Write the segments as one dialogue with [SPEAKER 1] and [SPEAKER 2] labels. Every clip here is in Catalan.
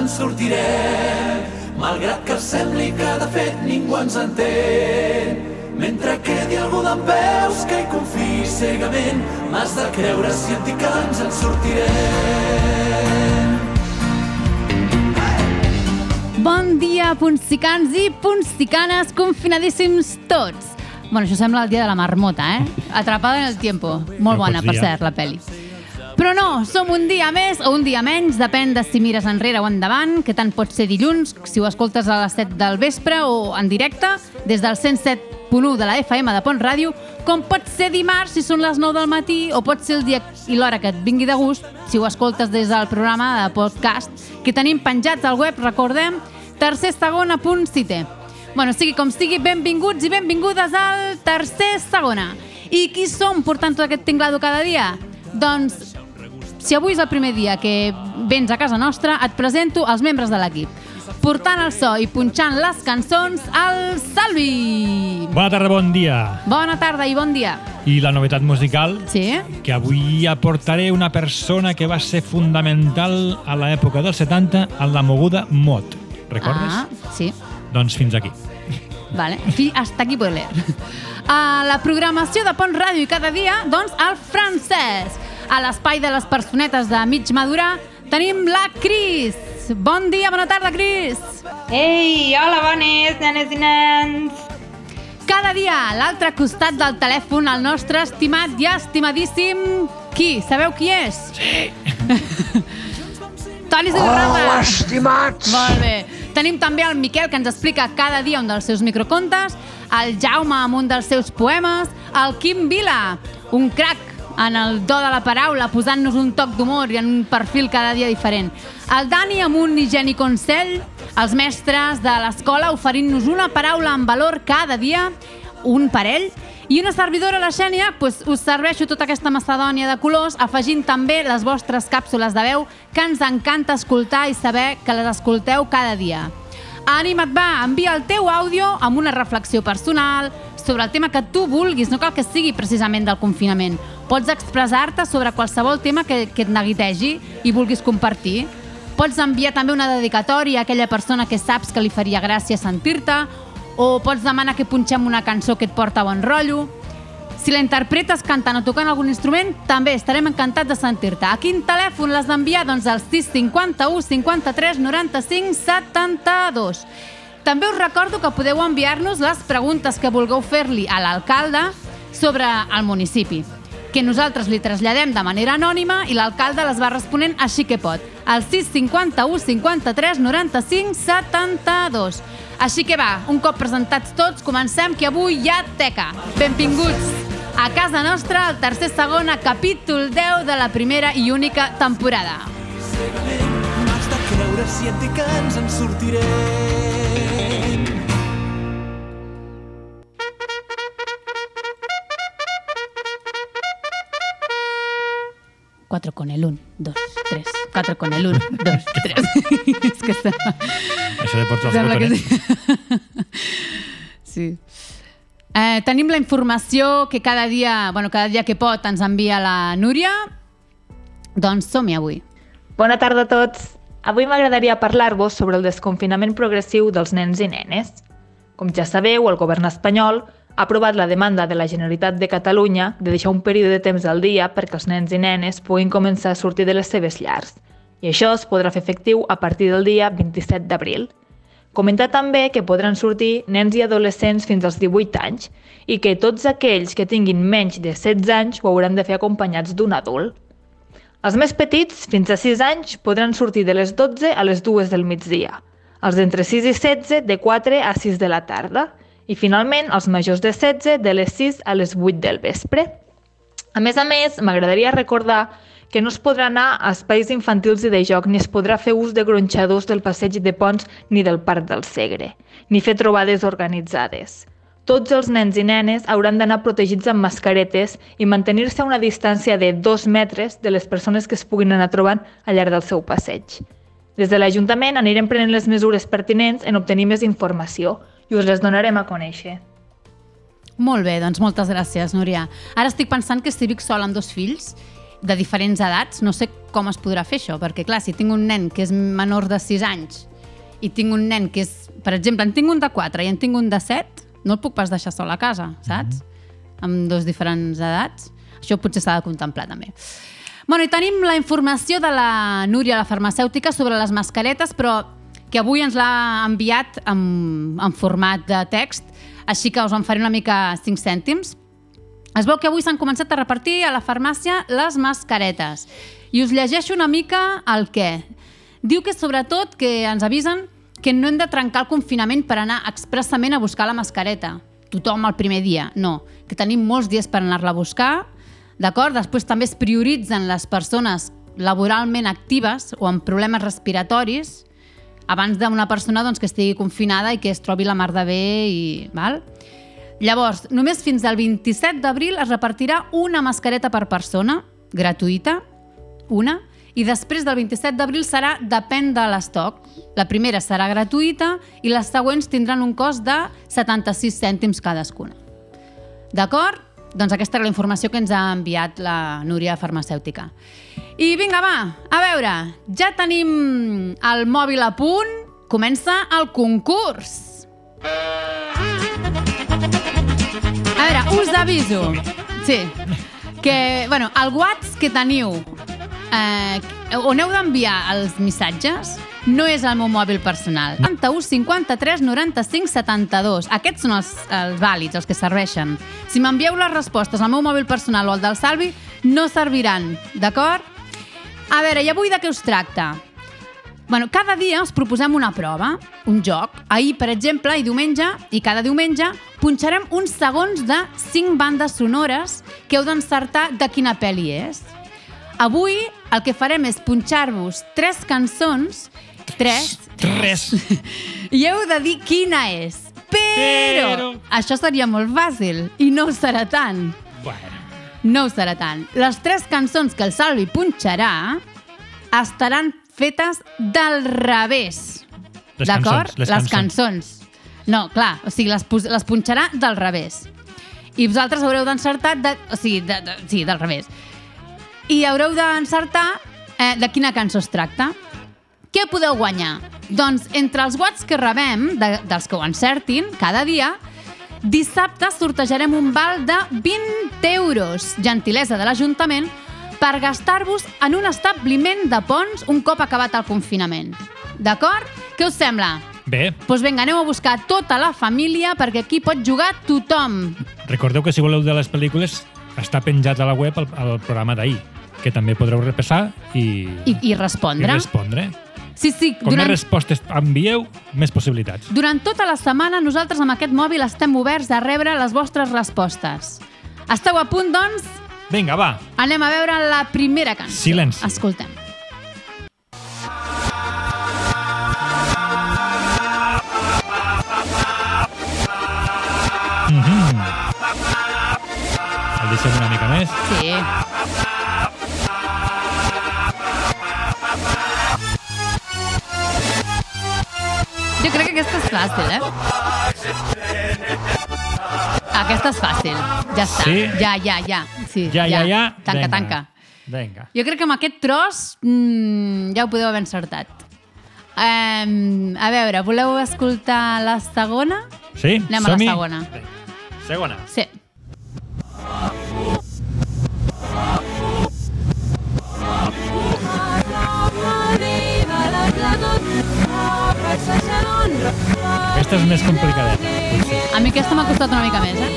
[SPEAKER 1] en sortirem, malgrat que sembli que de fet ningú ens entén. Mentre quedi algú d'en peus que hi confiï cegament, m'has de creure si et dic que ens en sortirem.
[SPEAKER 2] Bon dia, punsicans i punsicanes, confinadíssims tots. Bueno, això sembla el dia de la marmota, eh? Atrapada en el tiempo. Molt bona, per
[SPEAKER 3] eh?
[SPEAKER 2] cert, la pel·li. Però no, som un dia més o un dia menys, depèn de si mires enrere o endavant, que tant pot ser dilluns, si ho escoltes a les 7 del vespre o en directe, des del 107.1 de la FM de Pont Ràdio, com pot ser dimarts si són les 9 del matí, o pot ser el dia i l'hora que et vingui de gust, si ho escoltes des del programa de podcast que tenim penjats al web, recordem, tercersegona.cite. Bueno, sigui com sigui, benvinguts i benvingudes al tercer segona. I qui som portant tot aquest tinglado cada dia? Doncs, si avui és el primer dia que vens a casa nostra, et presento els membres de l'equip. Portant el so i punxant les cançons, el Salvi!
[SPEAKER 3] Bona tarda, bon dia.
[SPEAKER 2] Bona tarda i bon dia.
[SPEAKER 3] I la novetat musical,
[SPEAKER 2] Sí?
[SPEAKER 3] que avui aportaré una persona que va ser fundamental a l'època dels 70 en la moguda mod. Recordes?
[SPEAKER 2] Ah, sí.
[SPEAKER 3] Doncs fins aquí.
[SPEAKER 2] Vale. Fi, hasta aquí puedo leer. A la programació de Pont Ràdio i cada dia, doncs, el francès. A l'espai de les personetes de mig madurar tenim la Cris. Bon dia, bona tarda, Cris.
[SPEAKER 4] Ei, hola, bones, nenes i nens.
[SPEAKER 2] Cada dia, a l'altre costat del telèfon, el nostre estimat i estimadíssim... Qui? Sabeu qui és? Sí. Toni Zilrada.
[SPEAKER 5] Hola, estimats!
[SPEAKER 2] Molt bé. Tenim també el Miquel, que ens explica cada dia un dels seus microcontes, el Jaume amb un dels seus poemes, el Quim Vila, un crac en el do de la paraula, posant-nos un toc d'humor i en un perfil cada dia diferent. El Dani amb un higieni consell, els mestres de l'escola oferint-nos una paraula amb valor cada dia, un parell, i una servidora, la Xènia, doncs us serveixo tota aquesta macedònia de colors, afegint també les vostres càpsules de veu, que ens encanta escoltar i saber que les escolteu cada dia. Anima't, va, envia el teu àudio amb una reflexió personal sobre el tema que tu vulguis, no cal que sigui precisament del confinament. Pots expressar-te sobre qualsevol tema que, que et neguitegi i vulguis compartir. Pots enviar també una dedicatòria a aquella persona que saps que li faria gràcia sentir-te, o pots demanar que punxem una cançó que et porta bon rotllo. Si la interpretes cantant o tocant algun instrument, també estarem encantats de sentir-te. A quin telèfon l'has d'enviar? Doncs al 651 53 95 72. També us recordo que podeu enviar-nos les preguntes que vulgueu fer-li a l'alcalde sobre el municipi que nosaltres li traslladem de manera anònima i l'alcalde les va responent així que pot, al 651 53 95 72. Així que va, un cop presentats tots, comencem, que avui hi ha teca. Benvinguts a casa nostra, al tercer segona, capítol 10 de la primera i única temporada.
[SPEAKER 1] M'has de creure si et dic que ens en sortirem.
[SPEAKER 2] Cuatro con el 1, 2, 3. Cuatro con el 1, 2, 3. És que està...
[SPEAKER 3] Això de portar els botonets.
[SPEAKER 2] sí. sí. Eh, tenim la informació que cada dia, bueno, cada dia que pot ens envia la Núria. Doncs som-hi avui.
[SPEAKER 4] Bona tarda a tots. Avui m'agradaria parlar-vos sobre el desconfinament progressiu dels nens i nenes. Com ja sabeu, el govern espanyol ha aprovat la demanda de la Generalitat de Catalunya de deixar un període de temps al dia perquè els nens i nenes puguin començar a sortir de les seves llars. I això es podrà fer efectiu a partir del dia 27 d'abril. Comentar també que podran sortir nens i adolescents fins als 18 anys i que tots aquells que tinguin menys de 16 anys ho hauran de fer acompanyats d'un adult. Els més petits, fins a 6 anys, podran sortir de les 12 a les 2 del migdia. Els d'entre 6 i 16, de 4 a 6 de la tarda. I, finalment, els majors de 16, de les 6 a les 8 del vespre. A més a més, m'agradaria recordar que no es podrà anar a espais infantils i de joc ni es podrà fer ús de gronxadors del passeig de Ponts ni del Parc del Segre, ni fer trobades organitzades. Tots els nens i nenes hauran d'anar protegits amb mascaretes i mantenir-se a una distància de dos metres de les persones que es puguin anar trobant al llarg del seu passeig. Des de l'Ajuntament anirem prenent les mesures pertinents en obtenir més informació i us les donarem a conèixer.
[SPEAKER 2] Molt bé, doncs moltes gràcies, Núria. Ara estic pensant que si vic sol amb dos fills de diferents edats, no sé com es podrà fer això, perquè clar, si tinc un nen que és menor de 6 anys i tinc un nen que és, per exemple, en tinc un de 4 i en tinc un de 7, no el puc pas deixar sol a casa, saps? Amb dos diferents edats. Això potser s'ha de contemplar també. Bueno, i tenim la informació de la Núria, la farmacèutica, sobre les mascaretes, però que avui ens l'ha enviat en, en format de text, així que us en faré una mica 5 cèntims. Es veu que avui s'han començat a repartir a la farmàcia les mascaretes. I us llegeixo una mica el què. Diu que sobretot que ens avisen que no hem de trencar el confinament per anar expressament a buscar la mascareta. Tothom el primer dia, no. Que tenim molts dies per anar-la a buscar, d'acord? Després també es prioritzen les persones laboralment actives o amb problemes respiratoris abans d'una persona doncs, que estigui confinada i que es trobi la mar de bé i... Val? Llavors, només fins al 27 d'abril es repartirà una mascareta per persona, gratuïta, una, i després del 27 d'abril serà depèn de l'estoc. La primera serà gratuïta i les següents tindran un cost de 76 cèntims cadascuna. D'acord? Doncs aquesta era la informació que ens ha enviat la Núria farmacèutica. I vinga, va, a veure, ja tenim el mòbil a punt, comença el concurs. A veure, us aviso. Sí. Que, bueno, el WhatsApp que teniu, eh, on heu d'enviar els missatges, no és el meu mòbil personal. 91 53 95 72. Aquests són els, els vàlids, els que serveixen. Si m'envieu les respostes al meu mòbil personal o al del Salvi, no serviran, d'acord? A veure, i avui de què us tracta? Bueno, cada dia us proposem una prova, un joc. Ahir, per exemple, i diumenge, i cada diumenge, punxarem uns segons de 5 bandes sonores que heu d'encertar de quina pel·li és. Avui el que farem és punxar-vos tres cançons, tres,
[SPEAKER 3] Tres.
[SPEAKER 2] i heu de dir quina és. Però,
[SPEAKER 3] Però.
[SPEAKER 2] això seria molt fàcil i no ho serà tant.
[SPEAKER 3] Bueno,
[SPEAKER 2] No ho serà tant. Les tres cançons que el Salvi punxarà estaran fetes del revés. D'acord?
[SPEAKER 3] les
[SPEAKER 2] les
[SPEAKER 3] cançons.
[SPEAKER 2] No, clar, o sigui, les, les punxarà del revés. I vosaltres haureu d'encertar... De, o sigui, de, de, sí, del revés. I haureu d'encertar eh, de quina cançó es tracta. Què podeu guanyar? Doncs entre els whats que rebem, de, dels que ho encertin, cada dia, dissabte sortejarem un val de 20 euros, gentilesa de l'Ajuntament, per gastar-vos en un establiment de ponts un cop acabat el confinament. D'acord? Què us sembla?
[SPEAKER 3] bé,
[SPEAKER 2] Doncs pues vinga, aneu a buscar tota la família perquè aquí pot jugar tothom.
[SPEAKER 3] recordeu que si voleu de les pel·lícules està penjat a la web el, el programa d'ahir, que també podreu repassar i,
[SPEAKER 2] I, i
[SPEAKER 3] i
[SPEAKER 2] respondre. Sí, sí,
[SPEAKER 3] Com
[SPEAKER 2] durant,
[SPEAKER 3] més respostes envieu, més possibilitats.
[SPEAKER 2] durant tota la setmana nosaltres amb aquest mòbil estem oberts a rebre les vostres respostes. Esteu a punt, doncs?
[SPEAKER 3] Vinga, va.
[SPEAKER 2] Anem a veure la primera cançó.
[SPEAKER 3] Silenci.
[SPEAKER 2] Escoltem.
[SPEAKER 3] El deixem una mica més.
[SPEAKER 2] Sí. Jo crec que aquesta és fàcil, eh? Aquesta és fàcil. Ja està.
[SPEAKER 3] Sí?
[SPEAKER 2] Ja, ja, ja. Sí,
[SPEAKER 3] Ja, ja, ja.
[SPEAKER 2] Tanca,
[SPEAKER 3] Vinga.
[SPEAKER 2] tanca.
[SPEAKER 3] Vinga.
[SPEAKER 2] Jo crec que amb aquest tros mm, ja ho podeu haver encertat. Um, a veure, voleu escoltar la segona?
[SPEAKER 3] Sí?
[SPEAKER 2] Anem a la segona.
[SPEAKER 3] Vinga. Segona.
[SPEAKER 2] Sí.
[SPEAKER 3] Aquesta és més complicadeta. potser.
[SPEAKER 2] A mi aquesta m'ha costat una mica més, eh?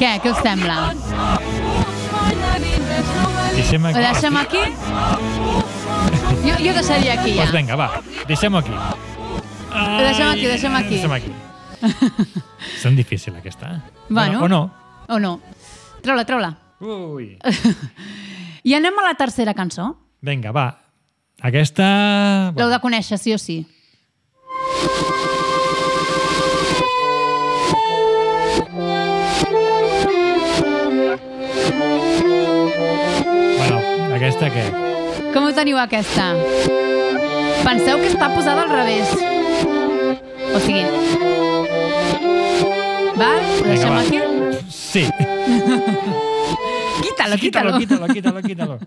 [SPEAKER 2] Què? Què us sembla?
[SPEAKER 3] Deixem
[SPEAKER 2] Ho
[SPEAKER 3] aquí.
[SPEAKER 2] deixem aquí? Jo, jo deixaria aquí ja.
[SPEAKER 3] Doncs vinga, va. Deixem-ho aquí.
[SPEAKER 2] Ho deixem aquí, ho deixem aquí.
[SPEAKER 3] Deixem aquí. Són difícil, aquesta. eh?
[SPEAKER 2] Bueno.
[SPEAKER 3] O no?
[SPEAKER 2] O no? Treu-la, treu-la.
[SPEAKER 3] Ui.
[SPEAKER 2] I anem a la tercera cançó.
[SPEAKER 3] Vinga, va. Aquesta...
[SPEAKER 2] L'heu de conèixer, sí o sí.
[SPEAKER 3] Bueno, aquesta què?
[SPEAKER 2] Com ho teniu aquesta? Penseu que està posada al revés. O sigui... Val? Ho deixem
[SPEAKER 3] va.
[SPEAKER 2] aquí?
[SPEAKER 3] Sí.
[SPEAKER 2] Quítalo,
[SPEAKER 3] Quítalo,
[SPEAKER 2] quítalo.
[SPEAKER 3] quítalo, quítalo, quítalo.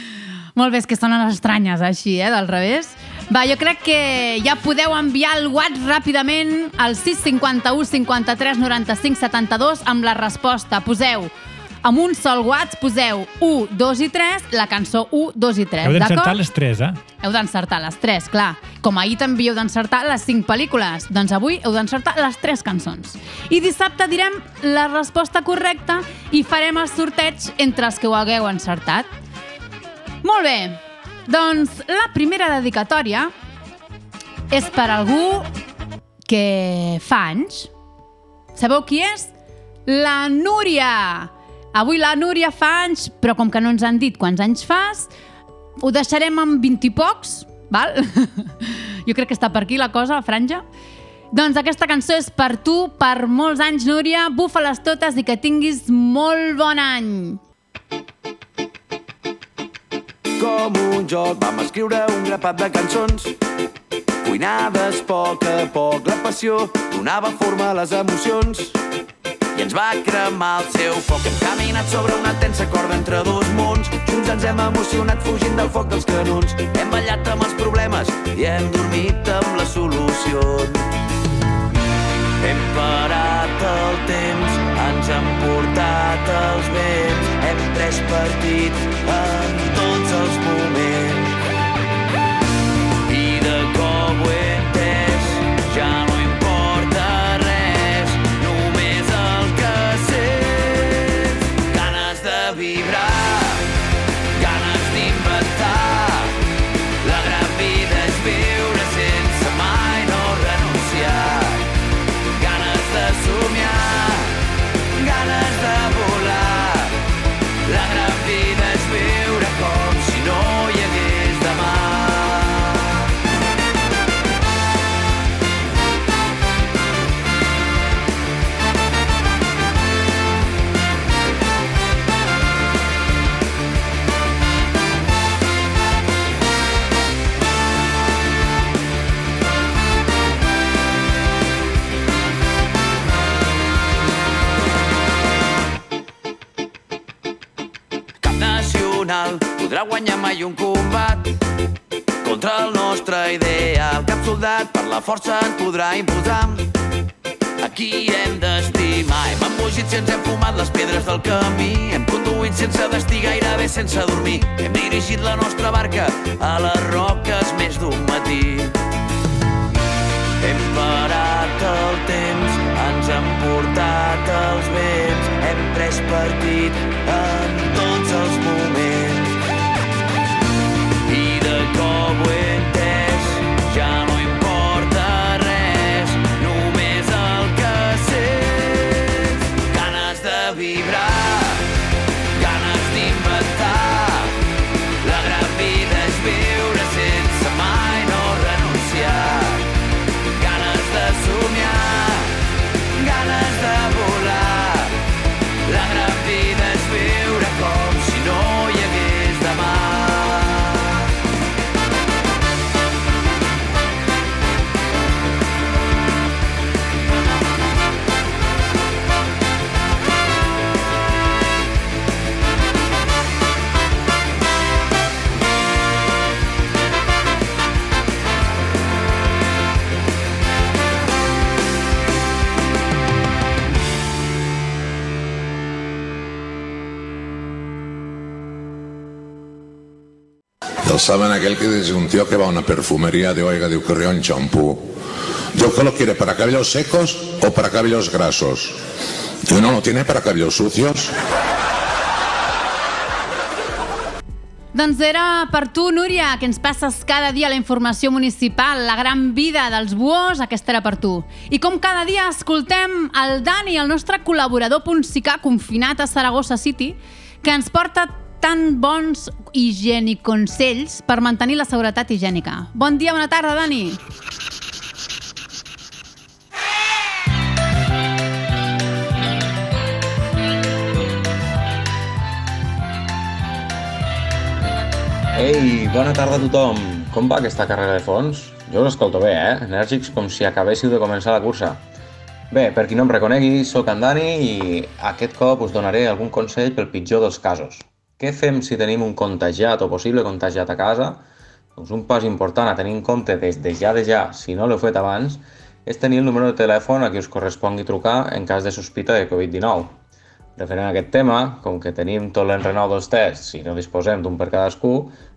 [SPEAKER 2] Molt bé, és que sonen estranyes així, eh, del revés. Va, jo crec que ja podeu enviar el WhatsApp ràpidament al 651 53 95 72 amb la resposta. Poseu amb un sol WhatsApp poseu 1, 2 i 3, la cançó 1, 2 i 3,
[SPEAKER 3] Heu d'encertar les tres, eh?
[SPEAKER 2] Heu d'encertar les 3, clar. Com ahir també heu d'encertar les 5 pel·lícules, doncs avui heu d'encertar les 3 cançons. I dissabte direm la resposta correcta i farem el sorteig entre els que ho hagueu encertat. Molt bé, doncs la primera dedicatòria és per algú que fa anys. Sabeu qui és? La Núria! Avui la Núria fa anys, però com que no ens han dit quants anys fas, ho deixarem amb 20 i pocs, val? jo crec que està per aquí la cosa, la franja. Doncs aquesta cançó és per tu, per molts anys, Núria. Bufa-les totes i que tinguis molt bon any.
[SPEAKER 5] Com un joc vam escriure un grapat de cançons Cuinades poc a poc la passió donava forma a les emocions i ens va cremar el seu foc. Hem caminat sobre una tensa corda entre dos mons. Junts ens hem emocionat fugint del foc dels canons. Hem ballat amb els problemes i hem dormit amb les solucions. Hem parat el temps, ens han portat els vents, hem pres partit en tots els moments. Nacional podrà guanyar mai un combat contra el nostre ideal. Cap soldat per la força ens podrà imposar. Aquí hem d'estimar. Hem embogit si ens hem fumat les pedres del camí. Hem conduït sense destí, gairebé sense dormir. Hem dirigit la nostra barca a les roques més d'un matí. Hem parat el temps, ens han portat els vents, hem pres partit en tots els moments. I
[SPEAKER 6] Saben aquel que dice un tío que va a una perfumería de oiga, de un champú. Yo que lo quiere para cabellos secos o para cabellos grasos. Y uno lo tiene para cabellos sucios.
[SPEAKER 2] Doncs era per tu, Núria, que ens passes cada dia la informació municipal, la gran vida dels buos, aquesta era per tu. I com cada dia escoltem el Dani, el nostre col·laborador punsicà confinat a Saragossa City, que ens porta tan bons higieniconsells per mantenir la seguretat higiènica. Bon dia, bona tarda, Dani.
[SPEAKER 7] Ei, bona tarda a tothom. Com va aquesta carrera de fons? Jo us escolto bé, eh? Enèrgics com si acabéssiu de començar la cursa. Bé, per qui no em reconegui, sóc en Dani i aquest cop us donaré algun consell pel pitjor dels casos. Què fem si tenim un contagiat o possible contagiat a casa? Doncs un pas important a tenir en compte des de ja de ja, si no l'heu fet abans, és tenir el número de telèfon a qui us correspongui trucar en cas de sospita de Covid-19. Referent a aquest tema, com que tenim tot l'enrenou dels tests i no disposem d'un per cadascú,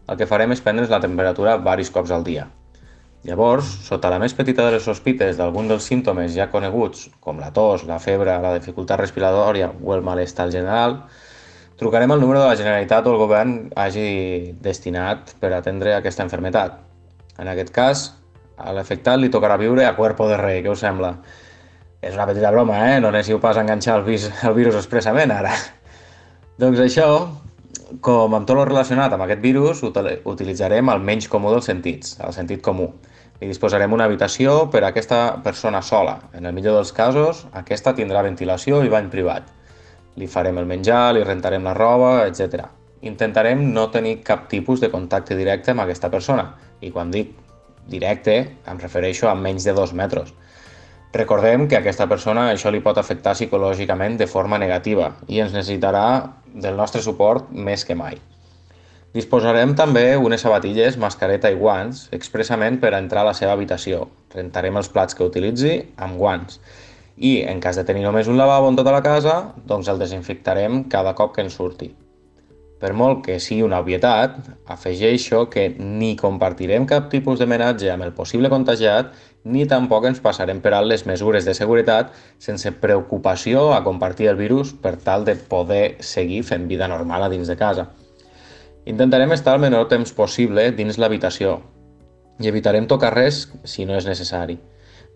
[SPEAKER 7] el que farem és prendre's la temperatura varis cops al dia. Llavors, sota la més petita de les sospites d'algun dels símptomes ja coneguts, com la tos, la febre, la dificultat respiratòria o el malestar general, trucarem al número de la Generalitat o el govern hagi destinat per atendre aquesta enfermetat. En aquest cas, a l'afectat li tocarà viure a cuerpo de rei, què us sembla? És una petita broma, eh? No necessito pas enganxar el, vis, el virus expressament, ara. doncs això, com amb tot el relacionat amb aquest virus, utilitzarem el menys comú dels sentits, el sentit comú. Li disposarem una habitació per a aquesta persona sola. En el millor dels casos, aquesta tindrà ventilació i bany privat. Li farem el menjar, li rentarem la roba, etc. Intentarem no tenir cap tipus de contacte directe amb aquesta persona. I quan dic directe, em refereixo a menys de dos metres. Recordem que a aquesta persona això li pot afectar psicològicament de forma negativa i ens necessitarà del nostre suport més que mai. Disposarem també unes sabatilles, mascareta i guants expressament per entrar a la seva habitació. Rentarem els plats que utilitzi amb guants. I, en cas de tenir només un lavabo en tota la casa, doncs el desinfectarem cada cop que ens surti. Per molt que sigui una obvietat, afegeixo que ni compartirem cap tipus de menatge amb el possible contagiat ni tampoc ens passarem per alt les mesures de seguretat sense preocupació a compartir el virus per tal de poder seguir fent vida normal a dins de casa. Intentarem estar el menor temps possible dins l'habitació i evitarem tocar res si no és necessari.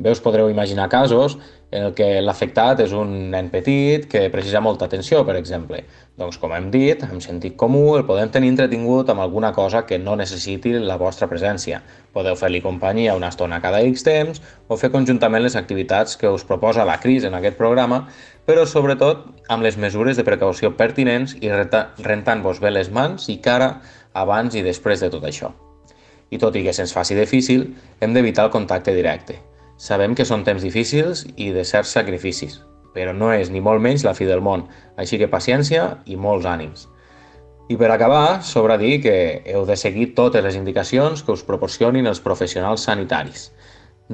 [SPEAKER 7] Bé, us podreu imaginar casos en el que l'afectat és un nen petit que precisa molta atenció, per exemple. Doncs, com hem dit, amb sentit comú el podem tenir entretingut amb alguna cosa que no necessiti la vostra presència. Podeu fer-li companyia una estona cada X temps o fer conjuntament les activitats que us proposa la Cris en aquest programa, però sobretot amb les mesures de precaució pertinents i rentant-vos bé les mans i cara abans i després de tot això. I tot i que se'ns faci difícil, hem d'evitar el contacte directe. Sabem que són temps difícils i de certs sacrificis, però no és ni molt menys la fi del món, així que paciència i molts ànims. I per acabar, sobra dir que heu de seguir totes les indicacions que us proporcionin els professionals sanitaris.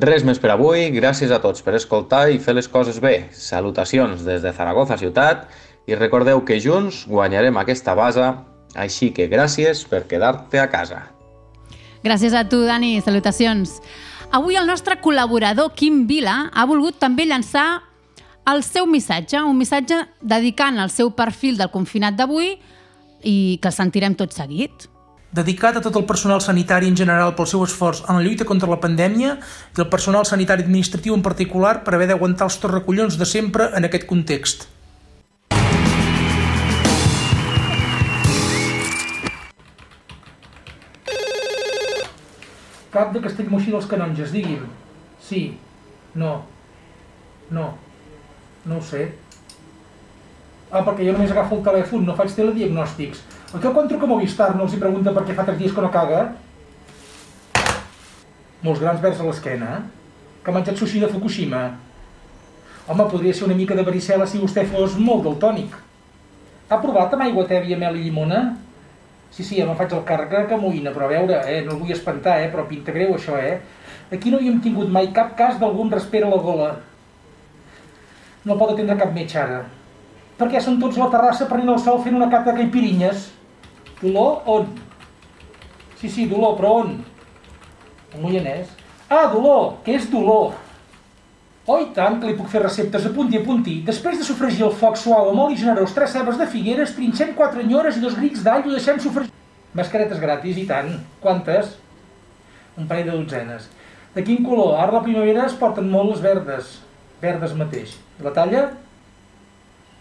[SPEAKER 7] Res més per avui, gràcies a tots per escoltar i fer les coses bé. Salutacions des de Zaragoza ciutat i recordeu que junts guanyarem aquesta base, així que gràcies per quedar-te a casa.
[SPEAKER 2] Gràcies a tu, Dani. Salutacions. Avui el nostre col·laborador, Quim Vila, ha volgut també llançar el seu missatge, un missatge dedicant al seu perfil del confinat d'avui i que el sentirem tot seguit.
[SPEAKER 8] Dedicat a tot el personal sanitari en general pel seu esforç en la lluita contra la pandèmia i el personal sanitari administratiu en particular per haver d'aguantar els torrecollons de sempre en aquest context. Cap de Castellmoixí dels Canonges, digui'm. Sí. No. No. No ho sé. Ah, perquè jo només agafo el telèfon, no faig telediagnòstics. Aquí quan truca Movistar no els hi pregunta per què fa tres dies que no caga? Molts grans vers a l'esquena. Que ha menjat sushi de Fukushima. Home, podria ser una mica de varicela si vostè fos molt del tònic. Ha provat amb aigua tèbia, mel i llimona? Sí, sí, ja me'n faig el càrrec que amoïna, però a veure, eh, no el vull espantar, eh, però pinta greu això, eh? Aquí no hi hem tingut mai cap cas d'algun respira a la gola. No pot atendre cap metge ara. Perquè són tots a la terrassa prenent el sol fent una cata de caipirinyes. Dolor, on? Sí, sí, dolor, però on? El Moianès. Ah, dolor, què és dolor? Oh, i tant, que li puc fer receptes a punt i a puntí. Després de sofregir el foc suau amb oli generós, tres cebes de figueres, trinxem quatre nyores i dos grits d'all i ho deixem sofregir. Mascaretes gratis, i tant. Quantes? Un parell de dotzenes. De quin color? Ara la primavera es porten molt les verdes. Verdes mateix. La talla?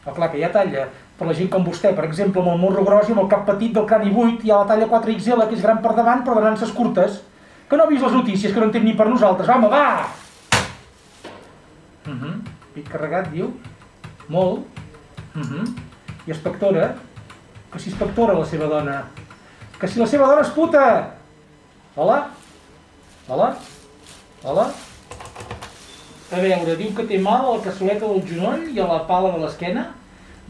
[SPEAKER 8] Oh, clar, que hi ha talla. Per la gent com vostè, per exemple, amb el morro gros i amb el cap petit del crani buit, hi ha la talla 4XL, que és gran per davant, però de nances curtes. Que no ha vist les notícies, que no en té ni per nosaltres. Home, va! Uh mhm. -huh. Pit carregat, diu. Molt. Uh mhm. -huh. I espectora, que si espectora la seva dona. Que si la seva dona és puta! Hola? Hola? Hola? A veure, diu que té mal a la cassoleta del genoll i a la pala de l'esquena.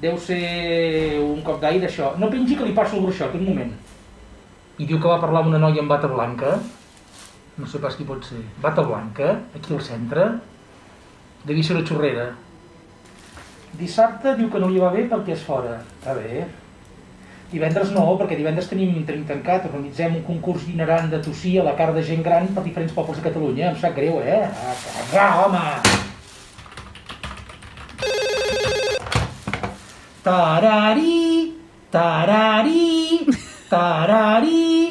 [SPEAKER 8] Deu ser un cop d'aire, això. No pengi que li passo el bruixot, un moment. I diu que va parlar amb una noia amb bata blanca. No sé pas qui pot ser. Bata blanca, aquí al centre. Devia ser una xorrera. Dissabte diu que no li va bé perquè és fora. Està bé. Divendres no, perquè divendres tenim, tenim tancat. Organitzem un concurs itinerant de tossir a la cara de gent gran per diferents pobles de Catalunya. Em sap greu, eh? Ah, cagar, home! Tarari, tarari, tarari.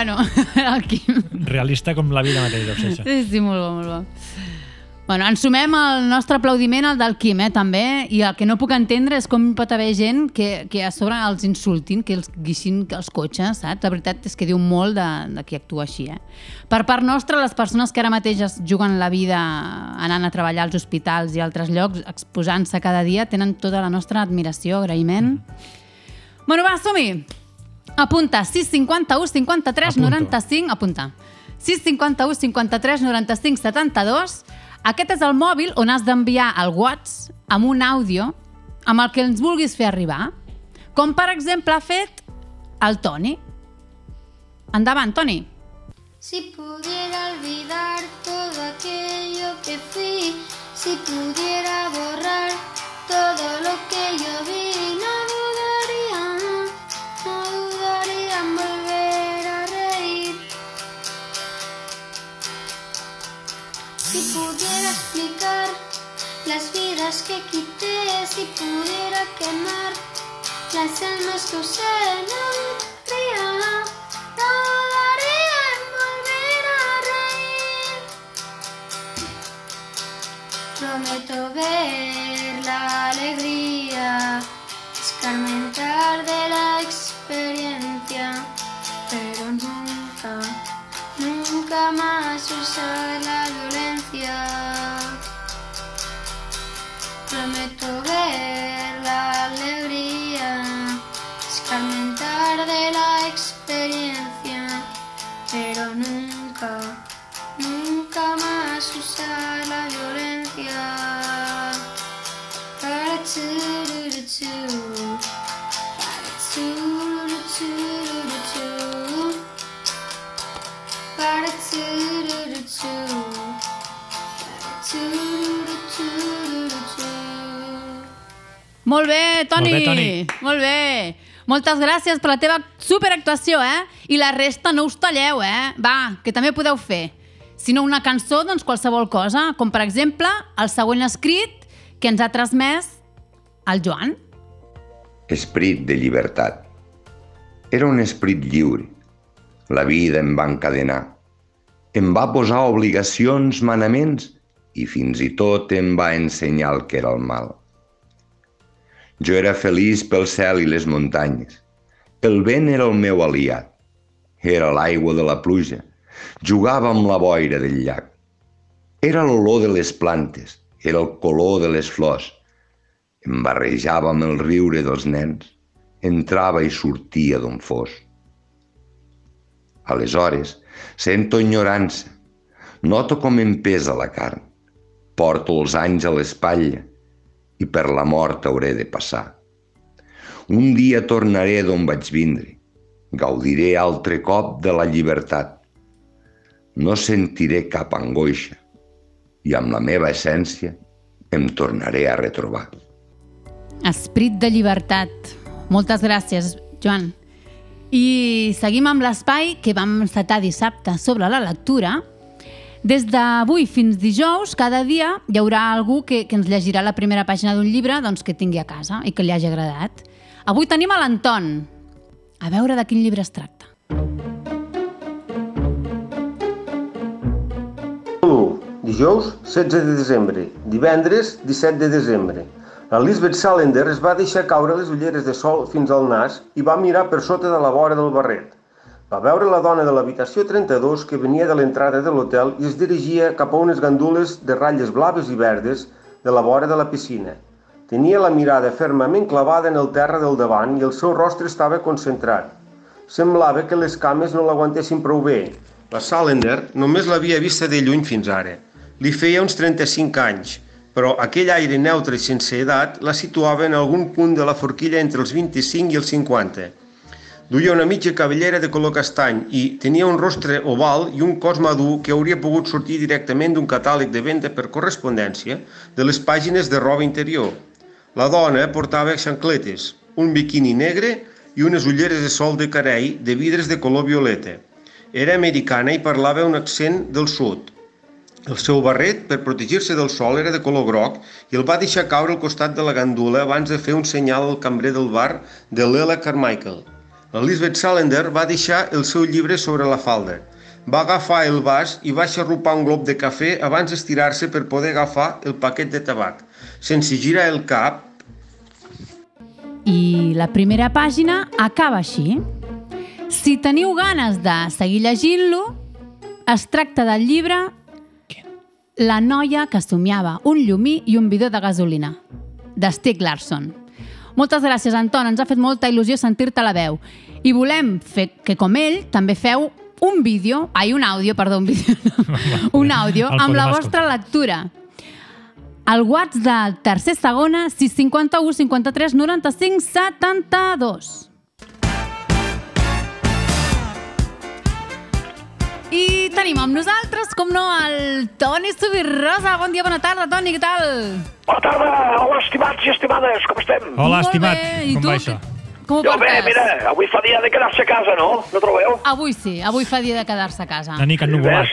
[SPEAKER 2] Bueno, el Quim.
[SPEAKER 3] Realista com la vida mateixa.
[SPEAKER 2] Sí, sí, molt bo, molt bo. Bueno, ens sumem el nostre aplaudiment al del Quim, eh, també, i el que no puc entendre és com hi pot haver gent que, que a sobre els insultin, que els guixin els cotxes, saps? La veritat és que diu molt de, de qui actua així, eh? Per part nostra, les persones que ara mateix es juguen la vida anant a treballar als hospitals i altres llocs, exposant-se cada dia, tenen tota la nostra admiració, agraïment. Mm. Bueno, va, som-hi! Apunta, 651 53
[SPEAKER 3] Apunto.
[SPEAKER 2] 95, apunta. 651 53 95 72. Aquest és el mòbil on has d'enviar el WhatsApp amb un àudio amb el que ens vulguis fer arribar. Com, per exemple, ha fet el Toni. Endavant, Toni.
[SPEAKER 9] Si pudiera olvidar todo aquello que fui, si pudiera borrar todo lo que yo vi, no Si pudiera explicar las vidas que quité, si pudiera quemar las almas que usé, no dudaría, no dudaría en volver a reír. Prometo ver la alegría, escarmentar de la experiencia, pero nunca, nunca más usar
[SPEAKER 2] Toni.
[SPEAKER 3] Molt bé, Toni.
[SPEAKER 2] Molt bé. Moltes gràcies per la teva superactuació, eh? I la resta no us talleu, eh? Va, que també podeu fer. Si no una cançó, doncs qualsevol cosa, com per exemple el següent escrit que ens ha transmès el Joan.
[SPEAKER 10] Esperit de llibertat. Era un esperit lliure. La vida em va encadenar. Em va posar obligacions, manaments i fins i tot em va ensenyar el que era el mal. Jo era feliç pel cel i les muntanyes. El vent era el meu aliat. Era l'aigua de la pluja. Jugava amb la boira del llac. Era l'olor de les plantes. Era el color de les flors. Em barrejava amb el riure dels nens. Entrava i sortia d'on fos. Aleshores, sento enyorança. Noto com em pesa la carn. Porto els anys a l'espatlla i per la mort hauré de passar. Un dia tornaré d'on vaig vindre. Gaudiré altre cop de la llibertat. No sentiré cap angoixa i amb la meva essència em tornaré a retrobar.
[SPEAKER 2] Esprit de llibertat. Moltes gràcies, Joan. I seguim amb l'espai que vam encetar dissabte sobre la lectura. Des d'avui fins dijous, cada dia hi haurà algú que, que ens llegirà la primera pàgina d'un llibre doncs, que tingui a casa i que li hagi agradat. Avui tenim a l'Anton. A veure de quin llibre es tracta.
[SPEAKER 11] 1. Dijous, 16 de desembre. Divendres, 17 de desembre. La Lisbeth Salander es va deixar caure les ulleres de sol fins al nas i va mirar per sota de la vora del barret. Va veure la dona de l'habitació 32 que venia de l'entrada de l'hotel i es dirigia cap a unes gandules de ratlles blaves i verdes de la vora de la piscina. Tenia la mirada fermament clavada en el terra del davant i el seu rostre estava concentrat. Semblava que les cames no l'aguantessin prou bé. La Salender només l'havia vista de lluny fins ara. Li feia uns 35 anys, però aquell aire neutre i sense edat la situava en algun punt de la forquilla entre els 25 i els 50. Duia una mitja cabellera de color castany i tenia un rostre oval i un cos madur que hauria pogut sortir directament d'un catàleg de venda per correspondència de les pàgines de roba interior. La dona portava xancletes, un biquini negre i unes ulleres de sol de carei de vidres de color violeta. Era americana i parlava un accent del sud. El seu barret, per protegir-se del sol, era de color groc i el va deixar caure al costat de la gandula abans de fer un senyal al cambrer del bar de Lela Carmichael. Elizabeth Salender va deixar el seu llibre sobre la falda. Va agafar el vas i va xarrupar un glob de cafè abans d'estirar-se per poder agafar el paquet de tabac. Sense girar el cap,
[SPEAKER 2] I la primera pàgina acaba així. Si teniu ganes de seguir llegint-lo, es tracta del llibre La noia que somiava un llumí i un bidó de gasolina, de Stieg Larsson. Moltes gràcies, Anton. Ens ha fet molta il·lusió sentir-te la veu. I volem fer que, com ell, també feu un vídeo, ai, un àudio, perdó, un vídeo, no, un àudio, amb la vostra lectura. El WhatsApp del tercer segona 651 53 95 72. I tenim amb nosaltres, com no, el Toni Subirrosa. Bon dia, bona tarda, Toni, què tal?
[SPEAKER 12] Bona tarda, hola estimats i estimades, com estem?
[SPEAKER 3] Hola,
[SPEAKER 2] Molt
[SPEAKER 3] estimat.
[SPEAKER 2] bé, i
[SPEAKER 3] Com
[SPEAKER 2] tu?
[SPEAKER 3] va això?
[SPEAKER 2] Com ho
[SPEAKER 12] Jo bé,
[SPEAKER 2] portes?
[SPEAKER 12] mira, avui fa dia de quedar-se a casa, no? No trobeu?
[SPEAKER 2] Avui sí, avui fa dia de quedar-se a casa.
[SPEAKER 3] Una mica ennuvolat.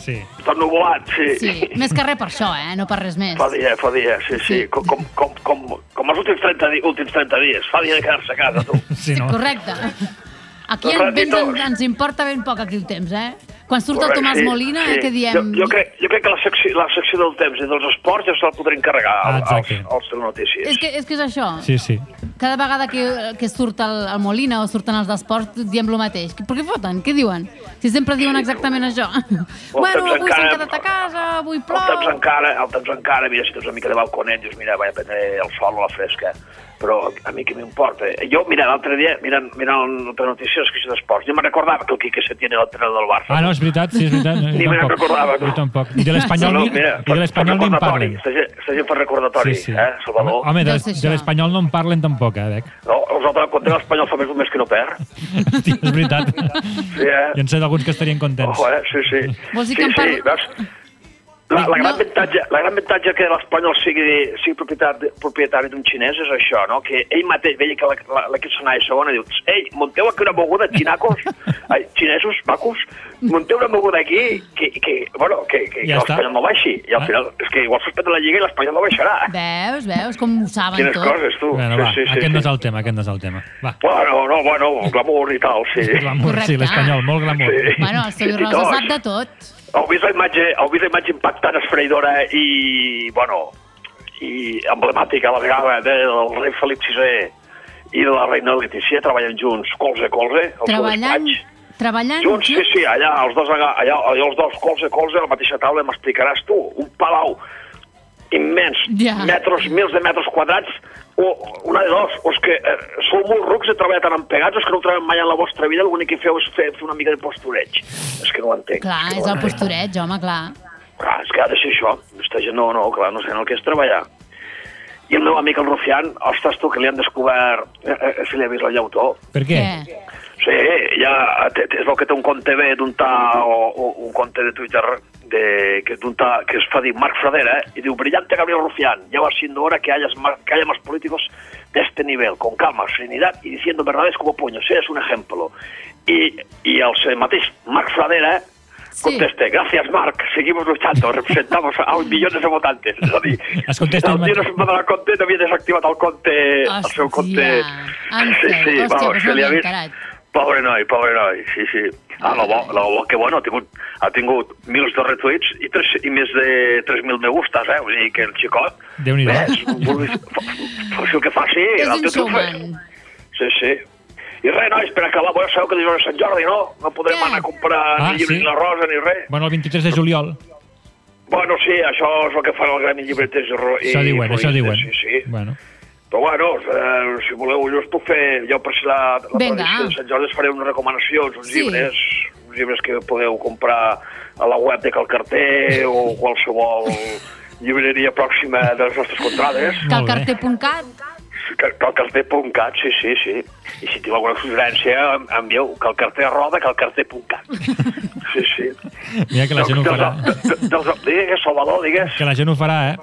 [SPEAKER 3] Sí.
[SPEAKER 12] Tot nuvolat, sí.
[SPEAKER 2] Sí, més que res per això, eh? No per res més.
[SPEAKER 12] Fa dia, fa dia, sí, sí. Com, com, com, com, com els últims 30, di últims 30 dies. Fa dia de quedar-se a casa, tu.
[SPEAKER 3] Sí, no?
[SPEAKER 2] Correcte. Aquí ens,
[SPEAKER 12] ratitos.
[SPEAKER 2] ens importa ben poc aquí el temps, eh? Quan surt el
[SPEAKER 12] Correcte,
[SPEAKER 2] Tomàs
[SPEAKER 12] sí,
[SPEAKER 2] Molina,
[SPEAKER 12] sí.
[SPEAKER 2] eh, que diem...
[SPEAKER 12] Jo, jo, crec, jo crec que la secció, la secció del temps i dels esports ja se'l podré encarregar
[SPEAKER 3] Ah,
[SPEAKER 12] als, als, telenotícies.
[SPEAKER 2] És que, és que és això.
[SPEAKER 3] Sí, sí.
[SPEAKER 2] Cada vegada que, que surt el, el Molina o surten els d'esports, diem el mateix. Per què foten? Què diuen? Si sempre diuen exactament això. bueno,
[SPEAKER 12] temps
[SPEAKER 2] avui s'han quedat a casa, avui
[SPEAKER 12] El temps
[SPEAKER 2] plou...
[SPEAKER 12] encara, el temps encara, mira, si tens una mica de balconet, dius, mira, vaig a prendre el sol o la fresca, però a mi què m'importa? Jo, mira, l'altre dia, mirant, mirant l'altra notícia, l'escripció d'esports, jo me recordava que el Quique Setién era l'entrenador del Barça.
[SPEAKER 3] Ah, no, és veritat, sí, és veritat.
[SPEAKER 12] Ni me recordava, no.
[SPEAKER 3] Jo tampoc. I de l'espanyol
[SPEAKER 12] no,
[SPEAKER 3] ni,
[SPEAKER 12] mira,
[SPEAKER 3] i de l'espanyol ni en parlen.
[SPEAKER 12] Esta gent, fa recordatori,
[SPEAKER 3] Sí, sí.
[SPEAKER 12] eh, Salvador?
[SPEAKER 3] Home, de, de l'espanyol no en parlen tampoc, eh, Bec?
[SPEAKER 12] No, nosaltres, quan té l'Espanyol fa més d'un mes que no perd.
[SPEAKER 3] Hòstia, és veritat.
[SPEAKER 12] Sí, eh?
[SPEAKER 3] Jo en sé d'alguns que estarien contents.
[SPEAKER 12] Ojo, eh? Sí, sí.
[SPEAKER 2] Vols dir
[SPEAKER 12] sí,
[SPEAKER 2] que en
[SPEAKER 12] sí,
[SPEAKER 2] parla-
[SPEAKER 12] veus? La, la, gran
[SPEAKER 2] No.
[SPEAKER 12] avantatge, la gran avantatge que l'Espanyol sigui, sigui propietari, propietari d'un xinès és això, no? que ell mateix veia que la- la- l'equip s'anava segona i diu ei, monteu aquí una moguda, xinacos, ai, xinesos, macos, monteu una moguda aquí que, que bueno, que, que,
[SPEAKER 3] Ja
[SPEAKER 12] que l'Espanyol no baixi. I al
[SPEAKER 3] Ah.
[SPEAKER 12] final, és que igual suspendre la Lliga i l'Espanyol no baixarà.
[SPEAKER 2] Veus, veus, com ho saben
[SPEAKER 12] Quines
[SPEAKER 2] tot.
[SPEAKER 12] coses, tu.
[SPEAKER 3] Bueno,
[SPEAKER 12] sí,
[SPEAKER 3] va,
[SPEAKER 12] sí, sí,
[SPEAKER 3] aquest
[SPEAKER 12] sí.
[SPEAKER 3] no és el tema, aquest no és el tema. Va.
[SPEAKER 12] Bueno, no, bueno, glamour i tal, sí.
[SPEAKER 3] Glamour,
[SPEAKER 2] Correcte.
[SPEAKER 3] sí, l'espanyol, molt glamour.
[SPEAKER 12] Sí.
[SPEAKER 2] Bueno, el Sevi
[SPEAKER 12] I
[SPEAKER 2] Rosa sap de tot.
[SPEAKER 12] Heu vist la imatge, heu vist la imatge impactant, esfereïdora i, bueno, i emblemàtica a la vegada del rei Felip VI i de la reina Letícia treballant junts, colze a colze,
[SPEAKER 2] Treballant, treballant...
[SPEAKER 12] Junts, sí, sí, allà, els dos, allà, allà, allà els dos colze a colze a la mateixa taula, m'explicaràs tu, un palau immens,
[SPEAKER 2] Ja.
[SPEAKER 12] metres, mils de metres quadrats, o una de dos, o és que eh, sou molt rucs de treballar tan empegats, o és que no ho treballeu mai en la vostra vida, l'únic que feu és fer, fer una mica de postureig. És que no ho entenc.
[SPEAKER 2] Clar,
[SPEAKER 12] és
[SPEAKER 2] és
[SPEAKER 12] no ho
[SPEAKER 2] el postureig, home, clar.
[SPEAKER 12] Clar, és que ha de ser això. Aquesta gent no, no, clar, no sé el que és treballar. I el meu amic el Rufián, ostres, tu, que li han descobert... Eh, eh, si li ha vist el llautó.
[SPEAKER 3] Per què?
[SPEAKER 2] Què?
[SPEAKER 12] Sí, ja té, és el que té un compte bé d'un ta, o, o, un compte de Twitter de, que, ta, que es fa dir Marc Fradera, i diu, brillante Gabriel Rufián, ya va siendo hora que, hayas más, que haya más políticos de este nivel, con calma, serenidad y diciendo verdades como puños, eres un ejemplo. I, i el mateix Marc Fradera
[SPEAKER 2] Sí.
[SPEAKER 12] conteste, gracias Marc, seguimos luchando, representamos a un millones de votantes. És a dir,
[SPEAKER 3] Es contesta
[SPEAKER 12] el tio no se'n va donar compte, no havia desactivat el compte, el seu compte...
[SPEAKER 2] Hòstia, en sèrio, hòstia,
[SPEAKER 12] vamos,
[SPEAKER 2] pues
[SPEAKER 12] se li. Pobre noi, pobre noi, sí, sí. Ah, lo bo, lo bo que bueno, ha tingut, ha tingut mils de retweets i, tres, i més de 3.000 me gustes, eh? Vull dir que el xicot... Un vulguis, faci el que faci,
[SPEAKER 2] És
[SPEAKER 12] el
[SPEAKER 2] un showman.
[SPEAKER 12] Sí, sí. I res, nois, per acabar, bueno, sabeu que dijous és Sant Jordi, no? No podrem anar a comprar
[SPEAKER 3] Ah,
[SPEAKER 12] ni llibres
[SPEAKER 3] sí.
[SPEAKER 12] ni la rosa ni res.
[SPEAKER 3] Bueno, el 23 de juliol.
[SPEAKER 12] Bueno, sí, això és el que fan el Gremi Llibreters i,
[SPEAKER 3] Això diuen, això diuen.
[SPEAKER 12] Sí, sí.
[SPEAKER 3] Bueno.
[SPEAKER 12] Però bueno, eh, si voleu, jo us puc fer, jo per si la, la
[SPEAKER 2] Vinga.
[SPEAKER 12] tradició de Sant Jordi us faré unes recomanacions, uns
[SPEAKER 2] Sí.
[SPEAKER 12] llibres, uns llibres que podeu comprar a la web de Calcarter o qualsevol llibreria pròxima de les nostres contrades.
[SPEAKER 2] Calcarter.cat.
[SPEAKER 12] Cal- Calcarter.cat, sí, sí, sí. I si teniu alguna suggerència, envieu calcarter roda calcarter.cat. Sí, sí.
[SPEAKER 3] Mira que la gent ho farà.
[SPEAKER 12] Dels, dels, digues, Salvador, digues.
[SPEAKER 3] Que la gent ho farà, eh?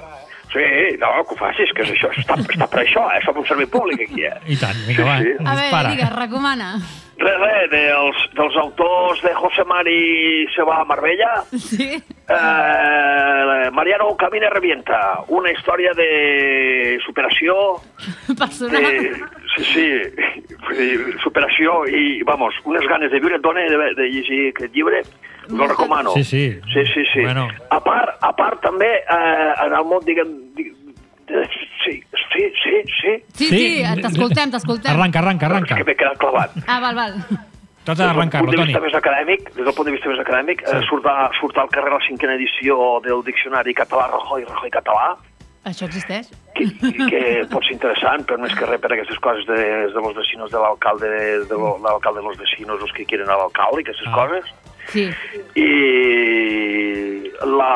[SPEAKER 12] Sí, no, que ho facis, que és això, està, està per això, eh? Som un servei públic aquí, eh?
[SPEAKER 3] I tant, vinga, va.
[SPEAKER 12] sí.
[SPEAKER 2] A veure, digues, recomana.
[SPEAKER 12] Res, res, dels, dels autors de José Mari se va a Marbella,
[SPEAKER 2] Sí?
[SPEAKER 12] eh, Mariano Camina Revienta, una història de superació,
[SPEAKER 2] Personal.
[SPEAKER 12] de, sí, sí, dir, superació i, vamos, unes ganes de viure et dona de, de llegir aquest llibre, us el recomano.
[SPEAKER 3] Sí, sí.
[SPEAKER 12] Sí, sí, sí.
[SPEAKER 3] Bueno.
[SPEAKER 12] A part, a part també, eh, en el món, diguem, di- de- sí, sí, sí, sí.
[SPEAKER 2] Sí, sí, t'escoltem, t'escoltem.
[SPEAKER 3] Arranca, arranca,
[SPEAKER 12] És
[SPEAKER 3] arranca.
[SPEAKER 12] que m'he quedat clavat.
[SPEAKER 2] Ah, val, val.
[SPEAKER 3] Tot ha d'arrencar-lo,
[SPEAKER 12] Des del punt de
[SPEAKER 3] Toni.
[SPEAKER 12] vista més acadèmic, des del punt de vista més acadèmic, sí. eh, surt, a, surt al carrer la cinquena edició del diccionari català Rajoy, Rajoy català,
[SPEAKER 2] Això existeix?
[SPEAKER 12] que, que pot ser interessant, però més que res per aquestes coses de, de los vecinos de l'alcalde, de, l'alcalde de los vecinos, los que quieren a l'alcalde i aquestes
[SPEAKER 3] Ah.
[SPEAKER 12] coses.
[SPEAKER 2] Sí.
[SPEAKER 12] I la,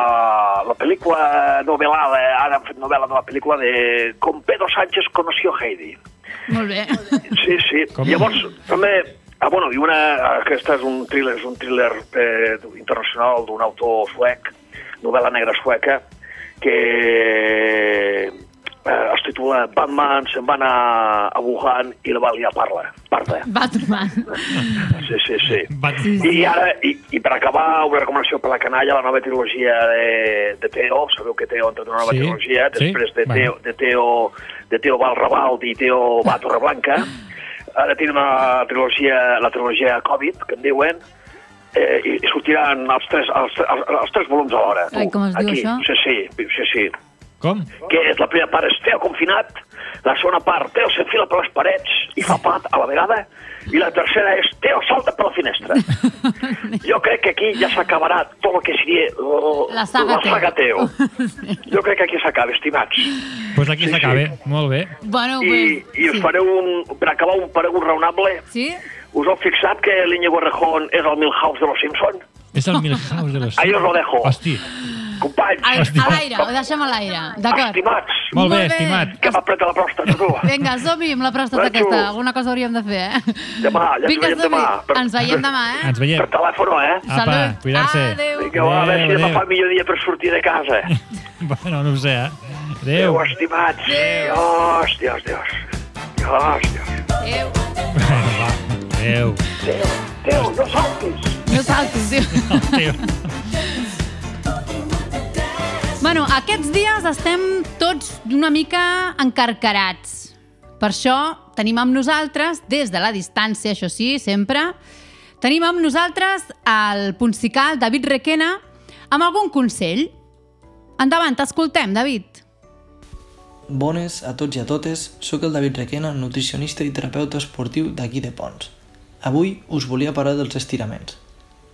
[SPEAKER 12] la pel·lícula novel·lada, ara han fet novel·la de la pel·lícula de Com Pedro Sánchez conoció Heidi.
[SPEAKER 2] Molt bé.
[SPEAKER 12] Sí, sí.
[SPEAKER 3] Com?
[SPEAKER 12] Llavors, també... Ah, bueno, i una, aquesta és un thriller, és un thriller eh, internacional d'un autor suec, novel·la negra sueca, que eh, es titula Batman se'n va anar a Wuhan i la va liar parla. Parla.
[SPEAKER 2] Batman.
[SPEAKER 12] Sí, sí, sí.
[SPEAKER 3] Bat-
[SPEAKER 12] I ara, i, i per acabar, una recomanació per la canalla, la nova trilogia de, de Teo, sabeu que Teo ha entrat una nova
[SPEAKER 3] Sí,
[SPEAKER 12] trilogia,
[SPEAKER 3] sí,
[SPEAKER 12] després de,
[SPEAKER 3] bueno.
[SPEAKER 12] Teo, de Teo, de Teo Valrabaldi i Teo va a Torreblanca, ara tenim una trilogia, la trilogia Covid, que en diuen, eh, i sortiran els tres, els, els, els tres volums alhora.
[SPEAKER 2] Ai, com es diu
[SPEAKER 12] aquí.
[SPEAKER 2] això?
[SPEAKER 12] Sí, sí, sí, sí.
[SPEAKER 3] Com?
[SPEAKER 12] Que és la primera part és Teo confinat, la segona part Teo s'enfila per les parets i fa pat a la vegada, i la tercera és Teo salta per la finestra. Jo crec que aquí ja s'acabarà tot el que seria l-
[SPEAKER 2] La saga
[SPEAKER 12] la saga Teo.
[SPEAKER 2] Teo.
[SPEAKER 12] Jo crec que aquí s'acaba, estimats.
[SPEAKER 3] Doncs pues aquí
[SPEAKER 12] Sí,
[SPEAKER 3] s'acaba.
[SPEAKER 12] sí.
[SPEAKER 3] Molt bé.
[SPEAKER 2] Bueno,
[SPEAKER 12] I,
[SPEAKER 2] pues,
[SPEAKER 12] i us
[SPEAKER 2] sí.
[SPEAKER 12] faré un, per acabar un paregut raonable,
[SPEAKER 2] Sí?
[SPEAKER 12] us heu fixat que l'Iñigo Rejón és el Milhouse de los Simpson?
[SPEAKER 3] És el Milhouse de los...
[SPEAKER 12] Ahí os lo dejo.
[SPEAKER 3] Hosti,
[SPEAKER 12] Companys,
[SPEAKER 2] Al, a l'aire, ho deixem a l'aire. D'acord.
[SPEAKER 12] estimats,
[SPEAKER 3] molt bé, estimat.
[SPEAKER 12] que m'apreta la pròstata, tu.
[SPEAKER 2] Vinga, som-hi amb la pròstata
[SPEAKER 12] Vaig,
[SPEAKER 2] aquesta. Alguna cosa hauríem de fer, eh?
[SPEAKER 12] Demà, ja ens
[SPEAKER 2] Vinga,
[SPEAKER 12] veiem
[SPEAKER 2] som-hi.
[SPEAKER 12] demà. Per,
[SPEAKER 2] Ens veiem demà, eh?
[SPEAKER 3] Ens veiem.
[SPEAKER 12] per telèfon, eh?
[SPEAKER 3] Apa,
[SPEAKER 2] Salut.
[SPEAKER 3] cuidar-se.
[SPEAKER 2] Adéu.
[SPEAKER 12] Vinga, va, a veure si
[SPEAKER 3] Adéu,
[SPEAKER 12] demà
[SPEAKER 3] adéu.
[SPEAKER 12] fa el millor dia per sortir de casa.
[SPEAKER 3] Bueno, no ho sé, eh?
[SPEAKER 12] Adéu,
[SPEAKER 3] Adéu.
[SPEAKER 12] estimats. Dios, Dios, Dios. Dios, Dios.
[SPEAKER 2] Adéu.
[SPEAKER 3] Bueno, va. Adéu.
[SPEAKER 12] Déu, Déu, no saltis.
[SPEAKER 2] No saltis, tio.
[SPEAKER 3] Adéu.
[SPEAKER 2] Bueno, aquests dies estem tots una mica encarcarats. Per això tenim amb nosaltres, des de la distància, això sí, sempre, tenim amb nosaltres el punsical David Requena amb algun consell. Endavant, t'escoltem, David.
[SPEAKER 13] Bones a tots i a totes, sóc el David Requena, nutricionista i terapeuta esportiu d'aquí de Pons. Avui us volia parlar dels estiraments.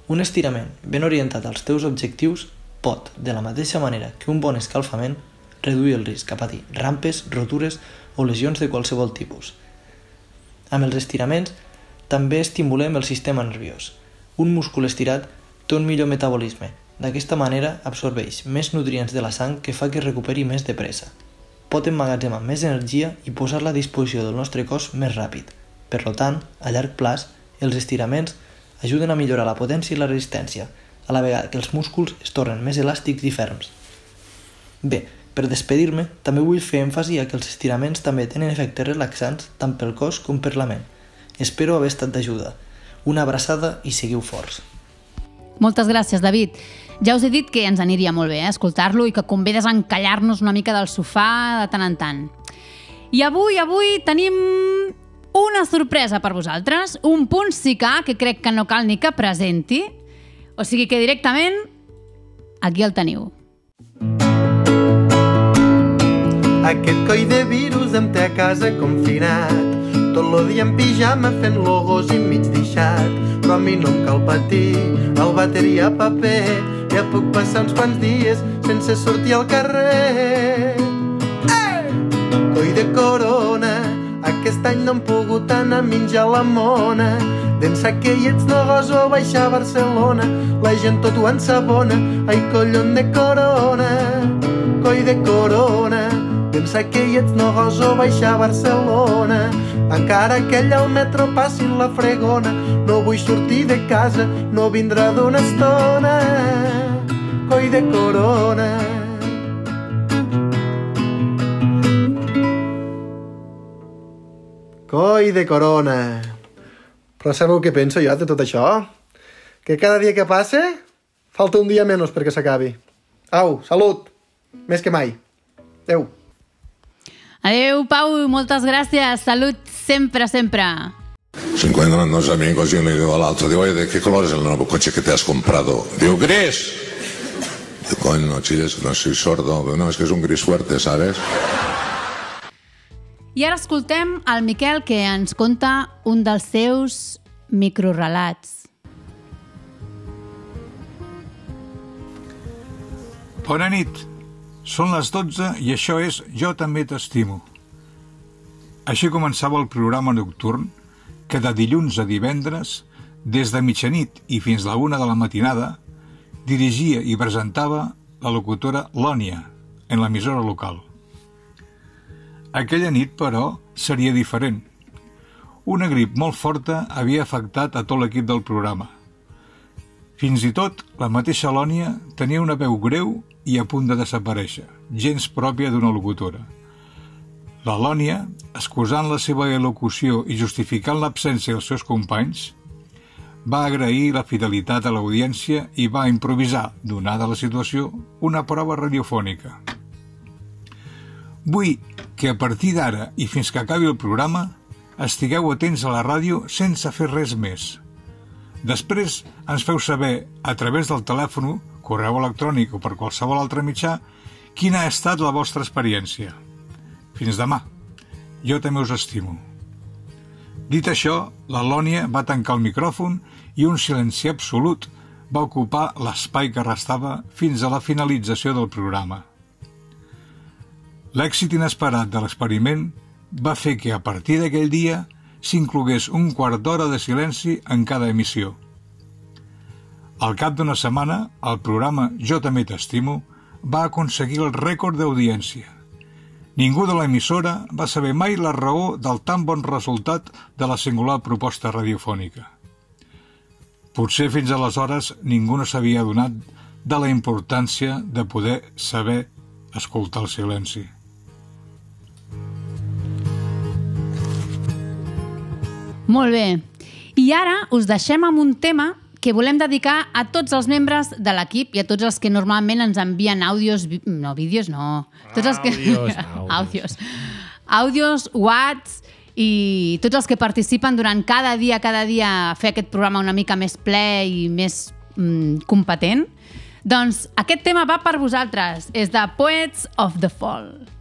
[SPEAKER 13] Un estirament ben orientat als teus objectius pot, de la mateixa manera que un bon escalfament, reduir el risc a patir rampes, rotures o lesions de qualsevol tipus. Amb els estiraments també estimulem el sistema nerviós. Un múscul estirat té un millor metabolisme. D'aquesta manera absorbeix més nutrients de la sang que fa que recuperi més de pressa. Pot emmagatzemar més energia i posar-la a disposició del nostre cos més ràpid. Per tant, a llarg plaç, els estiraments ajuden a millorar la potència i la resistència, a la vegada que els músculs es tornen més elàstics i ferms. Bé, per despedir-me, també vull fer èmfasi a que els estiraments també tenen efectes relaxants tant pel cos com per la ment. Espero haver estat d'ajuda. Una abraçada i seguiu forts.
[SPEAKER 2] Moltes gràcies, David. Ja us he dit que ens aniria molt bé eh, escoltar-lo i que convé desencallar-nos una mica del sofà de tant en tant. I avui, avui tenim una sorpresa per vosaltres, un punt sicà que crec que no cal ni que presenti, o sigui que directament aquí el teniu.
[SPEAKER 14] Aquest coi de virus em té a casa confinat. Tot el dia en pijama fent logos i mig deixat. Però a mi no em cal patir, el bateria paper que puc passar uns quants dies sense sortir al carrer. Eh! Coi de corona, aquest any no hem pogut anar a menjar la mona. D'ençà que hi ets no goso baixar a Barcelona, la gent tot ho ensabona, ai collon de corona, coi de corona. D'ençà que hi ets no goso baixar a Barcelona, encara que allà al metro passin la fregona, no vull sortir de casa, no vindrà d'una estona, coi de corona. Coi de corona. Però sabeu què penso jo de tot això? Que cada dia que passe falta un dia menys perquè s'acabi. Au, salut! Més que mai. Adéu.
[SPEAKER 2] Adeu, Pau, moltes gràcies. Salut sempre, sempre.
[SPEAKER 6] Se encuentran dos amigos y uno le digo al otro, digo, oye, ¿de qué color es el nuevo coche que te has comprado? Digo, gris. Digo, coño, no chilles, no soy sordo. No, es que es un gris fuerte, ¿sabes?
[SPEAKER 2] I ara escoltem el Miquel que ens conta un dels seus microrelats.
[SPEAKER 15] Bona nit. Són les 12 i això és Jo també t'estimo. Així començava el programa nocturn que de dilluns a divendres, des de mitjanit i fins la una de la matinada, dirigia i presentava la locutora Lònia en l'emissora local. Aquella nit, però, seria diferent. Una grip molt forta havia afectat a tot l'equip del programa. Fins i tot, la mateixa Lònia tenia una veu greu i a punt de desaparèixer, gens pròpia d'una locutora. La Lònia, excusant la seva elocució i justificant l'absència dels seus companys, va agrair la fidelitat a l'audiència i va improvisar, donada la situació, una prova radiofònica. Vull que a partir d'ara i fins que acabi el programa estigueu atents a la ràdio sense fer res més. Després ens feu saber, a través del telèfon, correu electrònic o per qualsevol altre mitjà, quina ha estat la vostra experiència. Fins demà. Jo també us estimo. Dit això, la Lònia va tancar el micròfon i un silenci absolut va ocupar l'espai que restava fins a la finalització del programa. L'èxit inesperat de l'experiment va fer que a partir d'aquell dia s'inclogués un quart d'hora de silenci en cada emissió. Al cap d'una setmana, el programa Jo també t'estimo va aconseguir el rècord d'audiència. Ningú de l'emissora va saber mai la raó del tan bon resultat de la singular proposta radiofònica. Potser fins aleshores ningú no s'havia adonat de la importància de poder saber escoltar el silenci.
[SPEAKER 2] Molt bé. I ara us deixem amb un tema que volem dedicar a tots els membres de l'equip i a tots els que normalment ens envien àudios... No, vídeos no. Tots els que...
[SPEAKER 3] Àudios,
[SPEAKER 2] àudios. Àudios, whats i tots els que participen durant cada dia, cada dia a fer aquest programa una mica més ple i més mm, competent. Doncs aquest tema va per vosaltres. És de Poets of the Fall.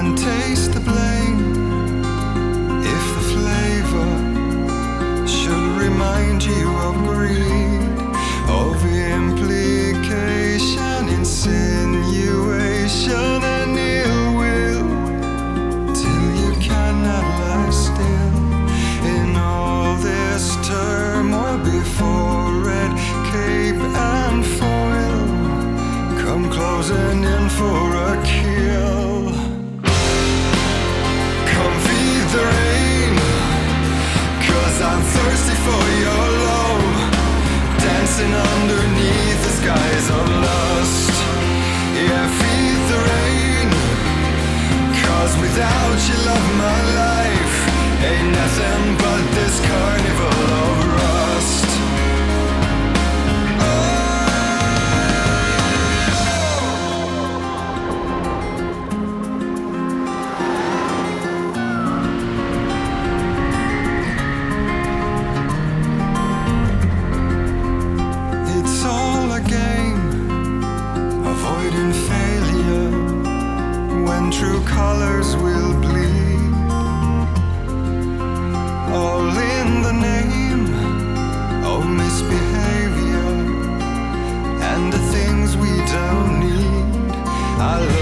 [SPEAKER 16] And taste the blame Dancing underneath the skies of lust. Yeah, feed the rain. Cause without you, love, my life ain't nothing but this carnival of colors will bleed. All in the name of misbehavior and the things we don't need. I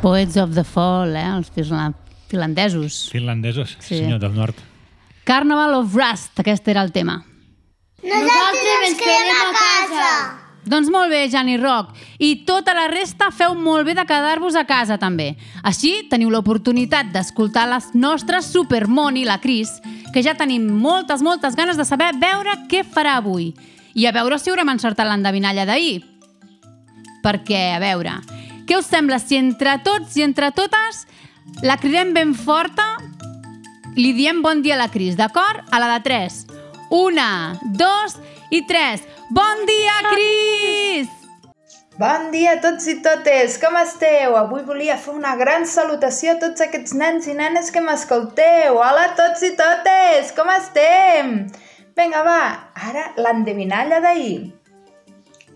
[SPEAKER 2] Poets of the Fall, eh? Els finla- finlandesos.
[SPEAKER 3] Finlandesos,
[SPEAKER 2] Sí.
[SPEAKER 3] sí. senyor del nord.
[SPEAKER 2] Carnival of Rust, aquest era el tema.
[SPEAKER 9] Nosaltres ens quedem a casa.
[SPEAKER 2] Doncs molt bé, Jani Roc. I tota la resta feu molt bé de quedar-vos a casa, també. Així teniu l'oportunitat d'escoltar les nostres Supermoni, la Cris, que ja tenim moltes, moltes ganes de saber veure què farà avui. I a veure si haurem encertat l'endevinalla d'ahir. Perquè, a veure, què us sembla si entre tots i entre totes la cridem ben forta li diem bon dia a la Cris, d'acord? A la de 3. Una, dos i tres. Bon dia, Cris!
[SPEAKER 17] Bon dia a tots i totes, com esteu? Avui volia fer una gran salutació a tots aquests nens i nenes que m'escolteu. Hola a tots i totes, com estem? Vinga, va, ara l'endevinalla d'ahir.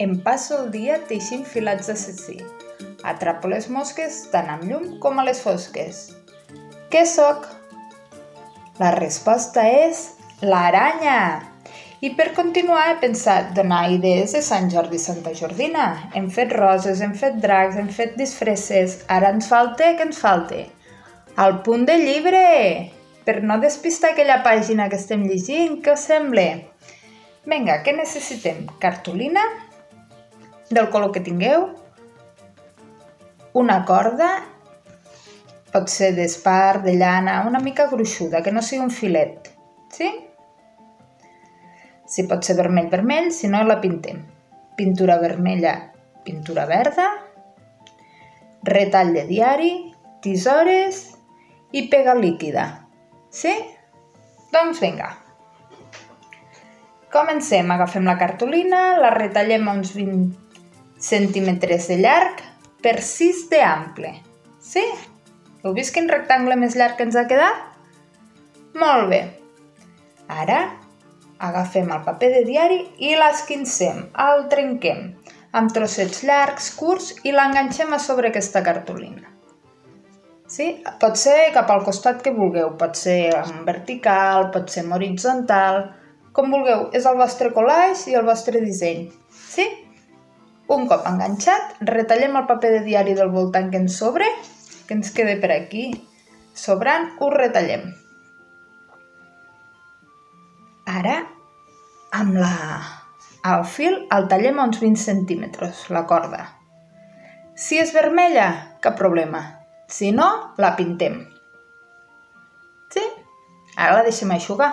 [SPEAKER 17] Em passo el dia teixint filats d'assassí. Atrapo les mosques tant amb llum com a les fosques. Què sóc? La resposta és l'aranya. I per continuar he pensat donar idees de Sant Jordi i Santa Jordina. Hem fet roses, hem fet dracs, hem fet disfresses. Ara ens falta, què ens falta? El punt de llibre! Per no despistar aquella pàgina que estem llegint, què us sembla? Vinga, què necessitem? Cartolina, del color que tingueu, una corda, pot ser d'espart, de llana, una mica gruixuda, que no sigui un filet, sí? Si pot ser vermell, vermell, si no la pintem. Pintura vermella, pintura verda, retall de diari, tisores i pega líquida. Sí? Doncs vinga. Comencem, agafem la cartolina, la retallem a uns 20 centímetres de llarg per 6 d'ample. Sí? Heu vist quin rectangle més llarg ens ha quedat? Molt bé. Ara agafem el paper de diari i l'esquincem, el trenquem amb trossets llargs, curts i l'enganxem a sobre aquesta cartolina. Sí? Pot ser cap al costat que vulgueu, pot ser en vertical, pot ser en horitzontal, com vulgueu. És el vostre collage i el vostre disseny. Sí? Un cop enganxat, retallem el paper de diari del voltant que ens sobre, que ens quede per aquí sobrant, ho retallem. Ara, amb la... el fil el tallem a uns 20 centímetres, la corda. Si és vermella, cap problema. Si no, la pintem. Sí? Ara la deixem aixugar.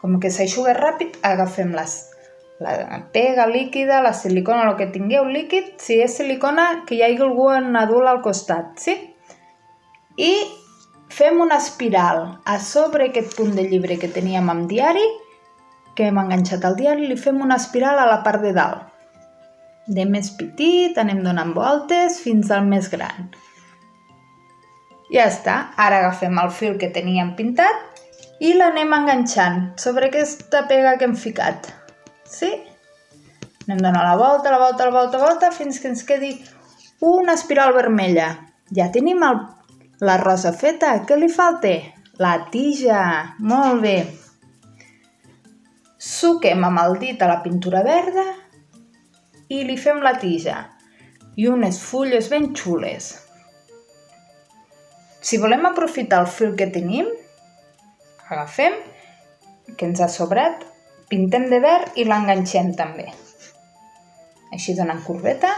[SPEAKER 17] Com que s'aixuga ràpid, agafem les, la pega líquida, la silicona, el que tingueu líquid, si és silicona, que hi hagi algú en adult al costat, sí? I fem una espiral a sobre aquest punt de llibre que teníem amb diari, que hem enganxat al diari, li fem una espiral a la part de dalt. De més petit, anem donant voltes fins al més gran. Ja està, ara agafem el fil que teníem pintat i l'anem enganxant sobre aquesta pega que hem ficat. Sí? Anem donant la volta, la volta, la volta, la volta, fins que ens quedi una espiral vermella. Ja tenim el, la rosa feta. Què li falta? La tija. Molt bé. Suquem amb el dit a la pintura verda i li fem la tija i unes fulles ben xules. Si volem aprofitar el fil que tenim, agafem, que ens ha sobrat, pintem de verd i l'enganxem també. Així donant corbeta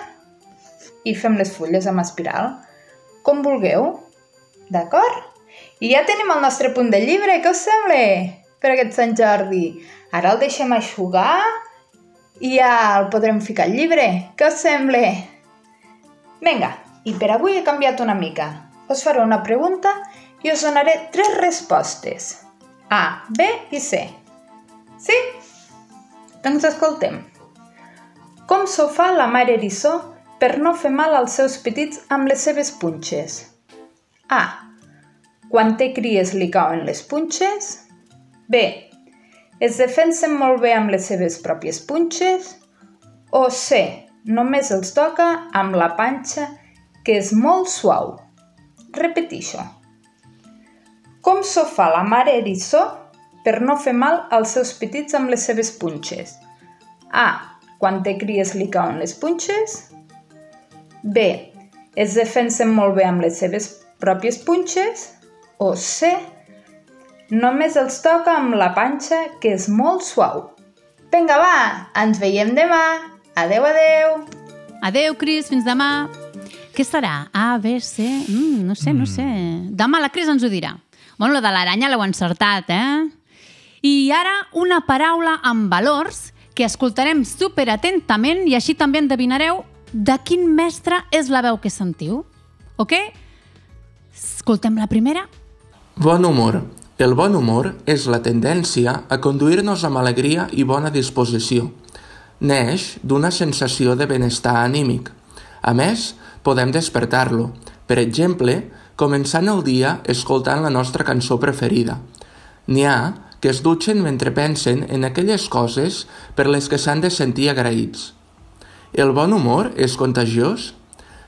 [SPEAKER 17] i fem les fulles amb espiral, com vulgueu. D'acord? I ja tenim el nostre punt de llibre, què us sembla? Per aquest Sant Jordi. Ara el deixem aixugar i ja el podrem ficar al llibre. Què us sembla? Vinga, i per avui he canviat una mica. Us faré una pregunta i us donaré tres respostes. A, B i C. Sí? Doncs escoltem. Com s'ho fa la mare eriçó per no fer mal als seus petits amb les seves punxes? A. Quan té cries li cauen les punxes. B. Es defensen molt bé amb les seves pròpies punxes. O C. Només els toca amb la panxa que és molt suau. Repetixo. Com s'ho fa la mare eriçó per no fer mal als seus petits amb les seves punxes? A. Quan té cries li cauen les punxes. B. Es defensen molt bé amb les seves pròpies punxes. O C. Només els toca amb la panxa que és molt suau. Vinga, va! Ens veiem demà! Adeu, adeu!
[SPEAKER 2] Adeu, Cris, fins demà. Què serà? A, B, C... Mm, no sé, no sé. Demà la Cris ens ho dirà. Bueno, la de l'aranya l'heu encertat, eh? I ara una paraula amb valors que escoltarem super atentament i així també endevinareu de quin mestre és la veu que sentiu. Ok? Escoltem la primera.
[SPEAKER 18] Bon humor. El bon humor és la tendència a conduir-nos amb alegria i bona disposició. Neix d'una sensació de benestar anímic. A més, podem despertar-lo. Per exemple, començant el dia escoltant la nostra cançó preferida. N'hi ha que es dutxen mentre pensen en aquelles coses per les que s'han de sentir agraïts. El bon humor és contagiós?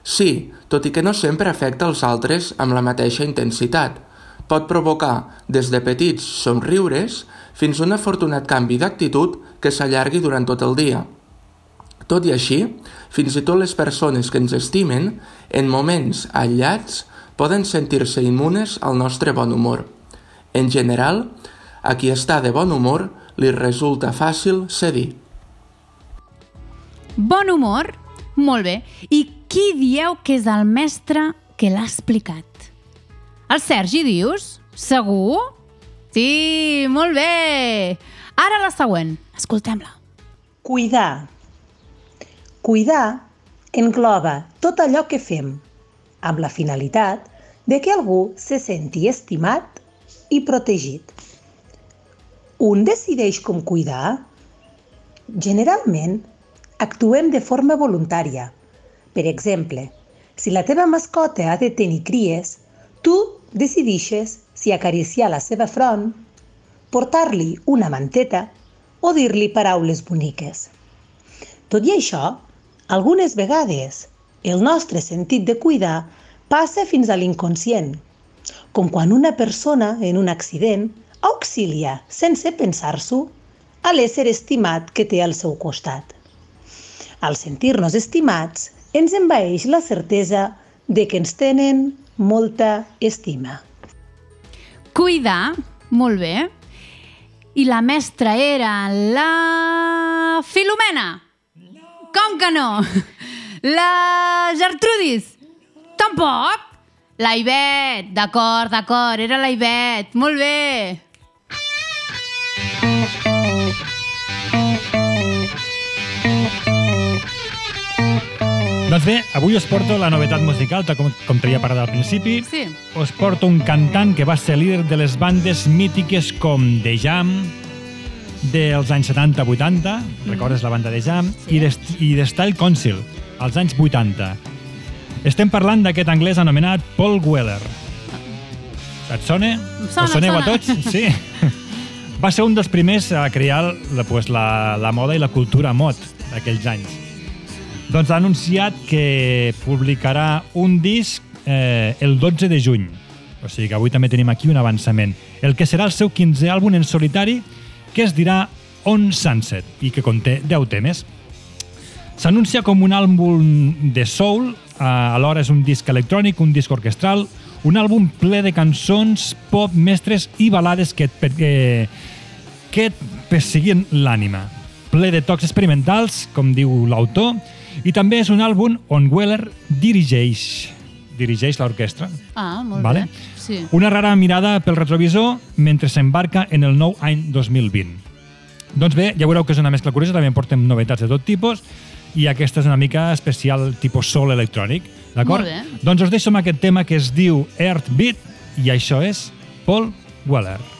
[SPEAKER 18] Sí, tot i que no sempre afecta els altres amb la mateixa intensitat. Pot provocar des de petits somriures fins un afortunat canvi d'actitud que s'allargui durant tot el dia. Tot i així, fins i tot les persones que ens estimen, en moments aïllats, poden sentir-se immunes al nostre bon humor. En general, a qui està de bon humor li resulta fàcil cedir.
[SPEAKER 2] Bon humor? Molt bé. I qui dieu que és el mestre que l'ha explicat? El Sergi, dius? Segur? Sí, molt bé! Ara la següent. Escoltem-la.
[SPEAKER 19] Cuidar. Cuidar engloba tot allò que fem, amb la finalitat de que algú se senti estimat i protegit. Un decideix com cuidar? Generalment, actuem de forma voluntària. Per exemple, si la teva mascota ha de tenir cries, tu decidixes si acariciar la seva front, portar-li una manteta o dir-li paraules boniques. Tot i això, algunes vegades el nostre sentit de cuidar passa fins a l'inconscient, com quan una persona en un accident auxilia, sense pensar-s'ho, a l'ésser estimat que té al seu costat. Al sentir-nos estimats, ens envaeix la certesa de que ens tenen molta estima.
[SPEAKER 2] Cuidar, molt bé. I la mestra era la... Filomena. Com que no? La Gertrudis. Tampoc. La Ivet. D'acord, d'acord, era la Ivet. Molt bé.
[SPEAKER 3] Doncs bé, avui us porto la novetat musical, tal com, com t'havia parlat al principi.
[SPEAKER 2] Sí.
[SPEAKER 3] Us porto un cantant que va ser líder de les bandes mítiques com The Jam, dels anys 70-80, recordes la banda de Jam, i de, i de Style Council, als anys 80. Estem parlant d'aquest anglès anomenat Paul Weller. Et sona?
[SPEAKER 2] Sona,
[SPEAKER 3] Us soneu a tots? Sí. Va ser un dels primers a crear la, pues, la, la moda i la cultura mod d'aquells anys. Doncs ha anunciat que publicarà un disc eh, el 12 de juny. O sigui que avui també tenim aquí un avançament. El que serà el seu 15è àlbum en solitari, que es dirà On Sunset, i que conté 10 temes. S'anuncia com un àlbum de soul, eh, alhora és un disc electrònic, un disc orquestral, un àlbum ple de cançons, pop, mestres i balades que, et que, que et perseguien l'ànima. Ple de tocs experimentals, com diu l'autor, i també és un àlbum on Weller dirigeix dirigeix l'orquestra.
[SPEAKER 2] Ah, molt
[SPEAKER 3] Vale.
[SPEAKER 2] bé. Sí.
[SPEAKER 3] Una rara mirada pel retrovisor mentre s'embarca en el nou any 2020. Doncs bé, ja veureu que és una mescla curiosa, també portem novetats de tot tipus, i aquesta és una mica especial tipus soul electrònic, d'acord? Doncs us deixo amb aquest tema que es diu Earth Beat, i això és Paul Weller.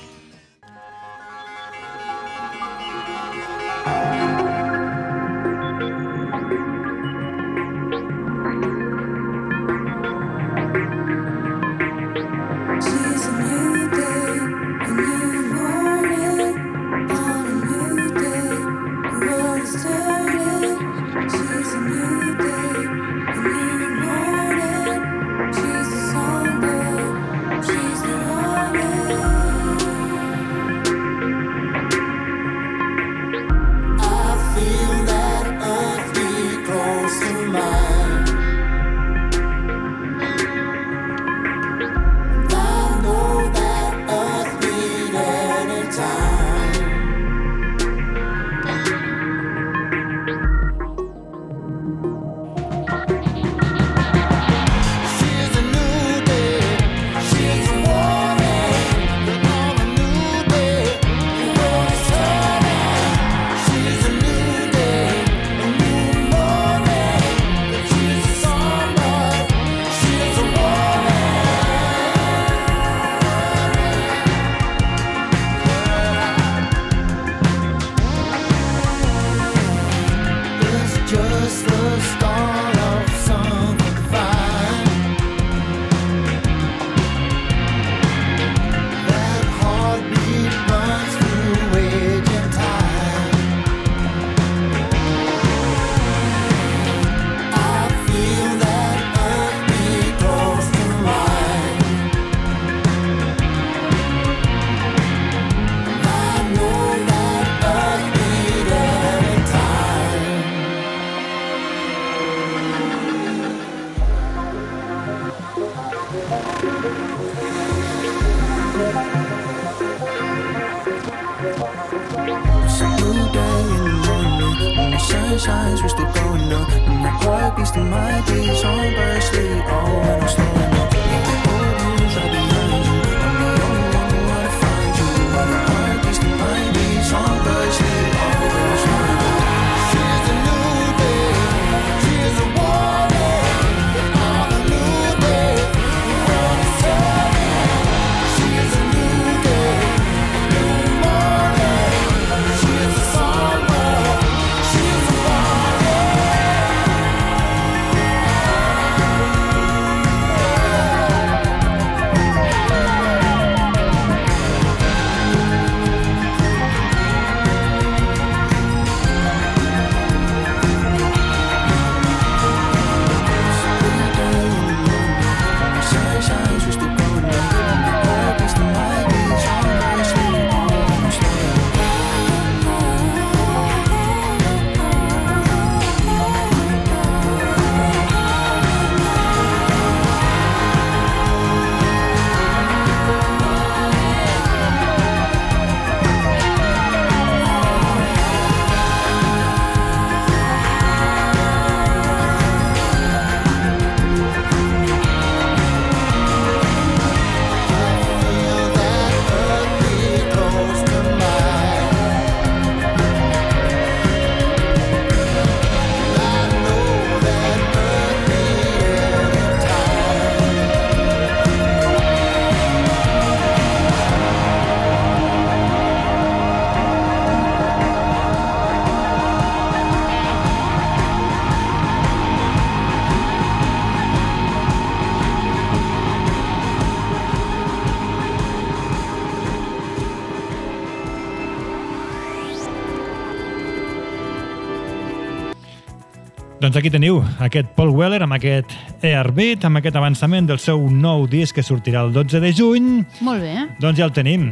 [SPEAKER 3] Doncs aquí teniu aquest Paul Weller amb aquest Airbeat, amb aquest avançament del seu nou disc que sortirà el 12 de juny.
[SPEAKER 2] Molt bé.
[SPEAKER 3] Doncs ja el tenim.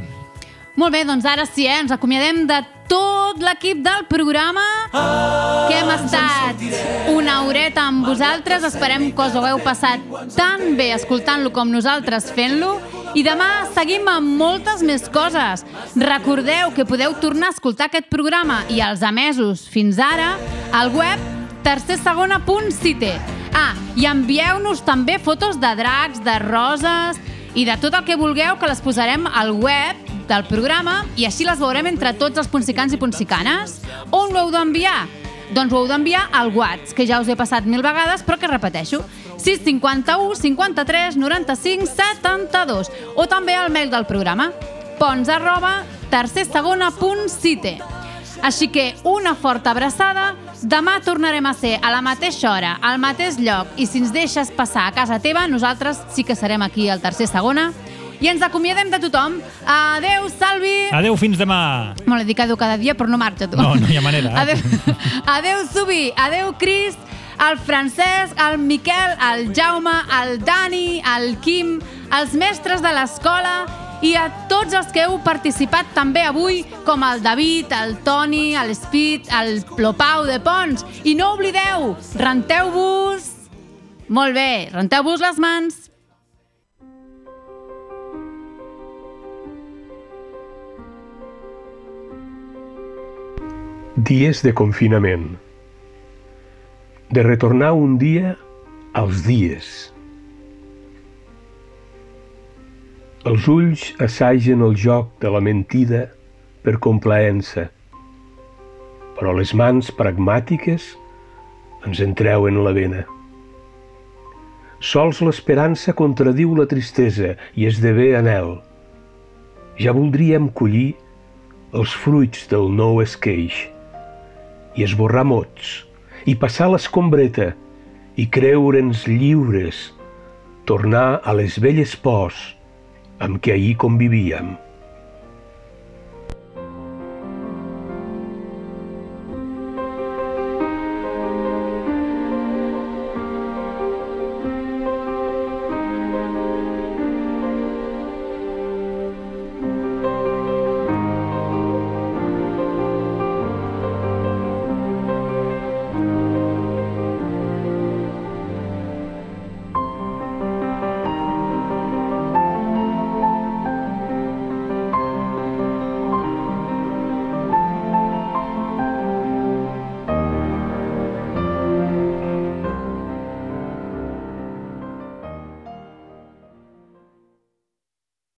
[SPEAKER 2] Molt bé, doncs ara sí, eh? ens acomiadem de tot l'equip del programa que hem estat una horeta amb vosaltres. Esperem que us ho heu passat tan bé escoltant-lo com nosaltres fent-lo. I demà seguim amb moltes més coses. Recordeu que podeu tornar a escoltar aquest programa i els emesos fins ara al web tercersegona.cite. Ah, i envieu-nos també fotos de dracs, de roses i de tot el que vulgueu que les posarem al web del programa i així les veurem entre tots els punsicans i punsicanes. On ho heu d'enviar? Doncs ho heu d'enviar al WhatsApp, que ja us he passat mil vegades, però que repeteixo. 651 53 95 72 o també al mail del programa pons arroba tercersegona.cite Així que una forta abraçada, demà tornarem a ser a la mateixa hora, al mateix lloc i si ens deixes passar a casa teva, nosaltres sí que serem aquí al tercer segona i ens acomiadem de tothom. Adeu, Salvi!
[SPEAKER 3] Adeu, fins demà.
[SPEAKER 2] Me l'he cada dia, però no marxa tu.
[SPEAKER 3] No, no hi ha manera. eh?
[SPEAKER 2] Adeu, adeu Subi, adeu Cris, el Francesc, el Miquel, el Jaume, el Dani, el Quim, els mestres de l'escola i a tots els que heu participat també avui, com el David, el Toni, l'Espit, el Plopau de Pons. I no oblideu, renteu-vos... Molt bé, renteu-vos les mans.
[SPEAKER 20] Dies de confinament. De retornar un dia als dies. Els ulls assagen el joc de la mentida per complaença, però les mans pragmàtiques ens entreuen la vena. Sols l'esperança contradiu la tristesa i esdevé anel. Ja voldríem collir els fruits del nou esqueix i esborrar mots i passar l'escombreta i creure'ns lliures, tornar a les velles pors amb què ahir convivíem.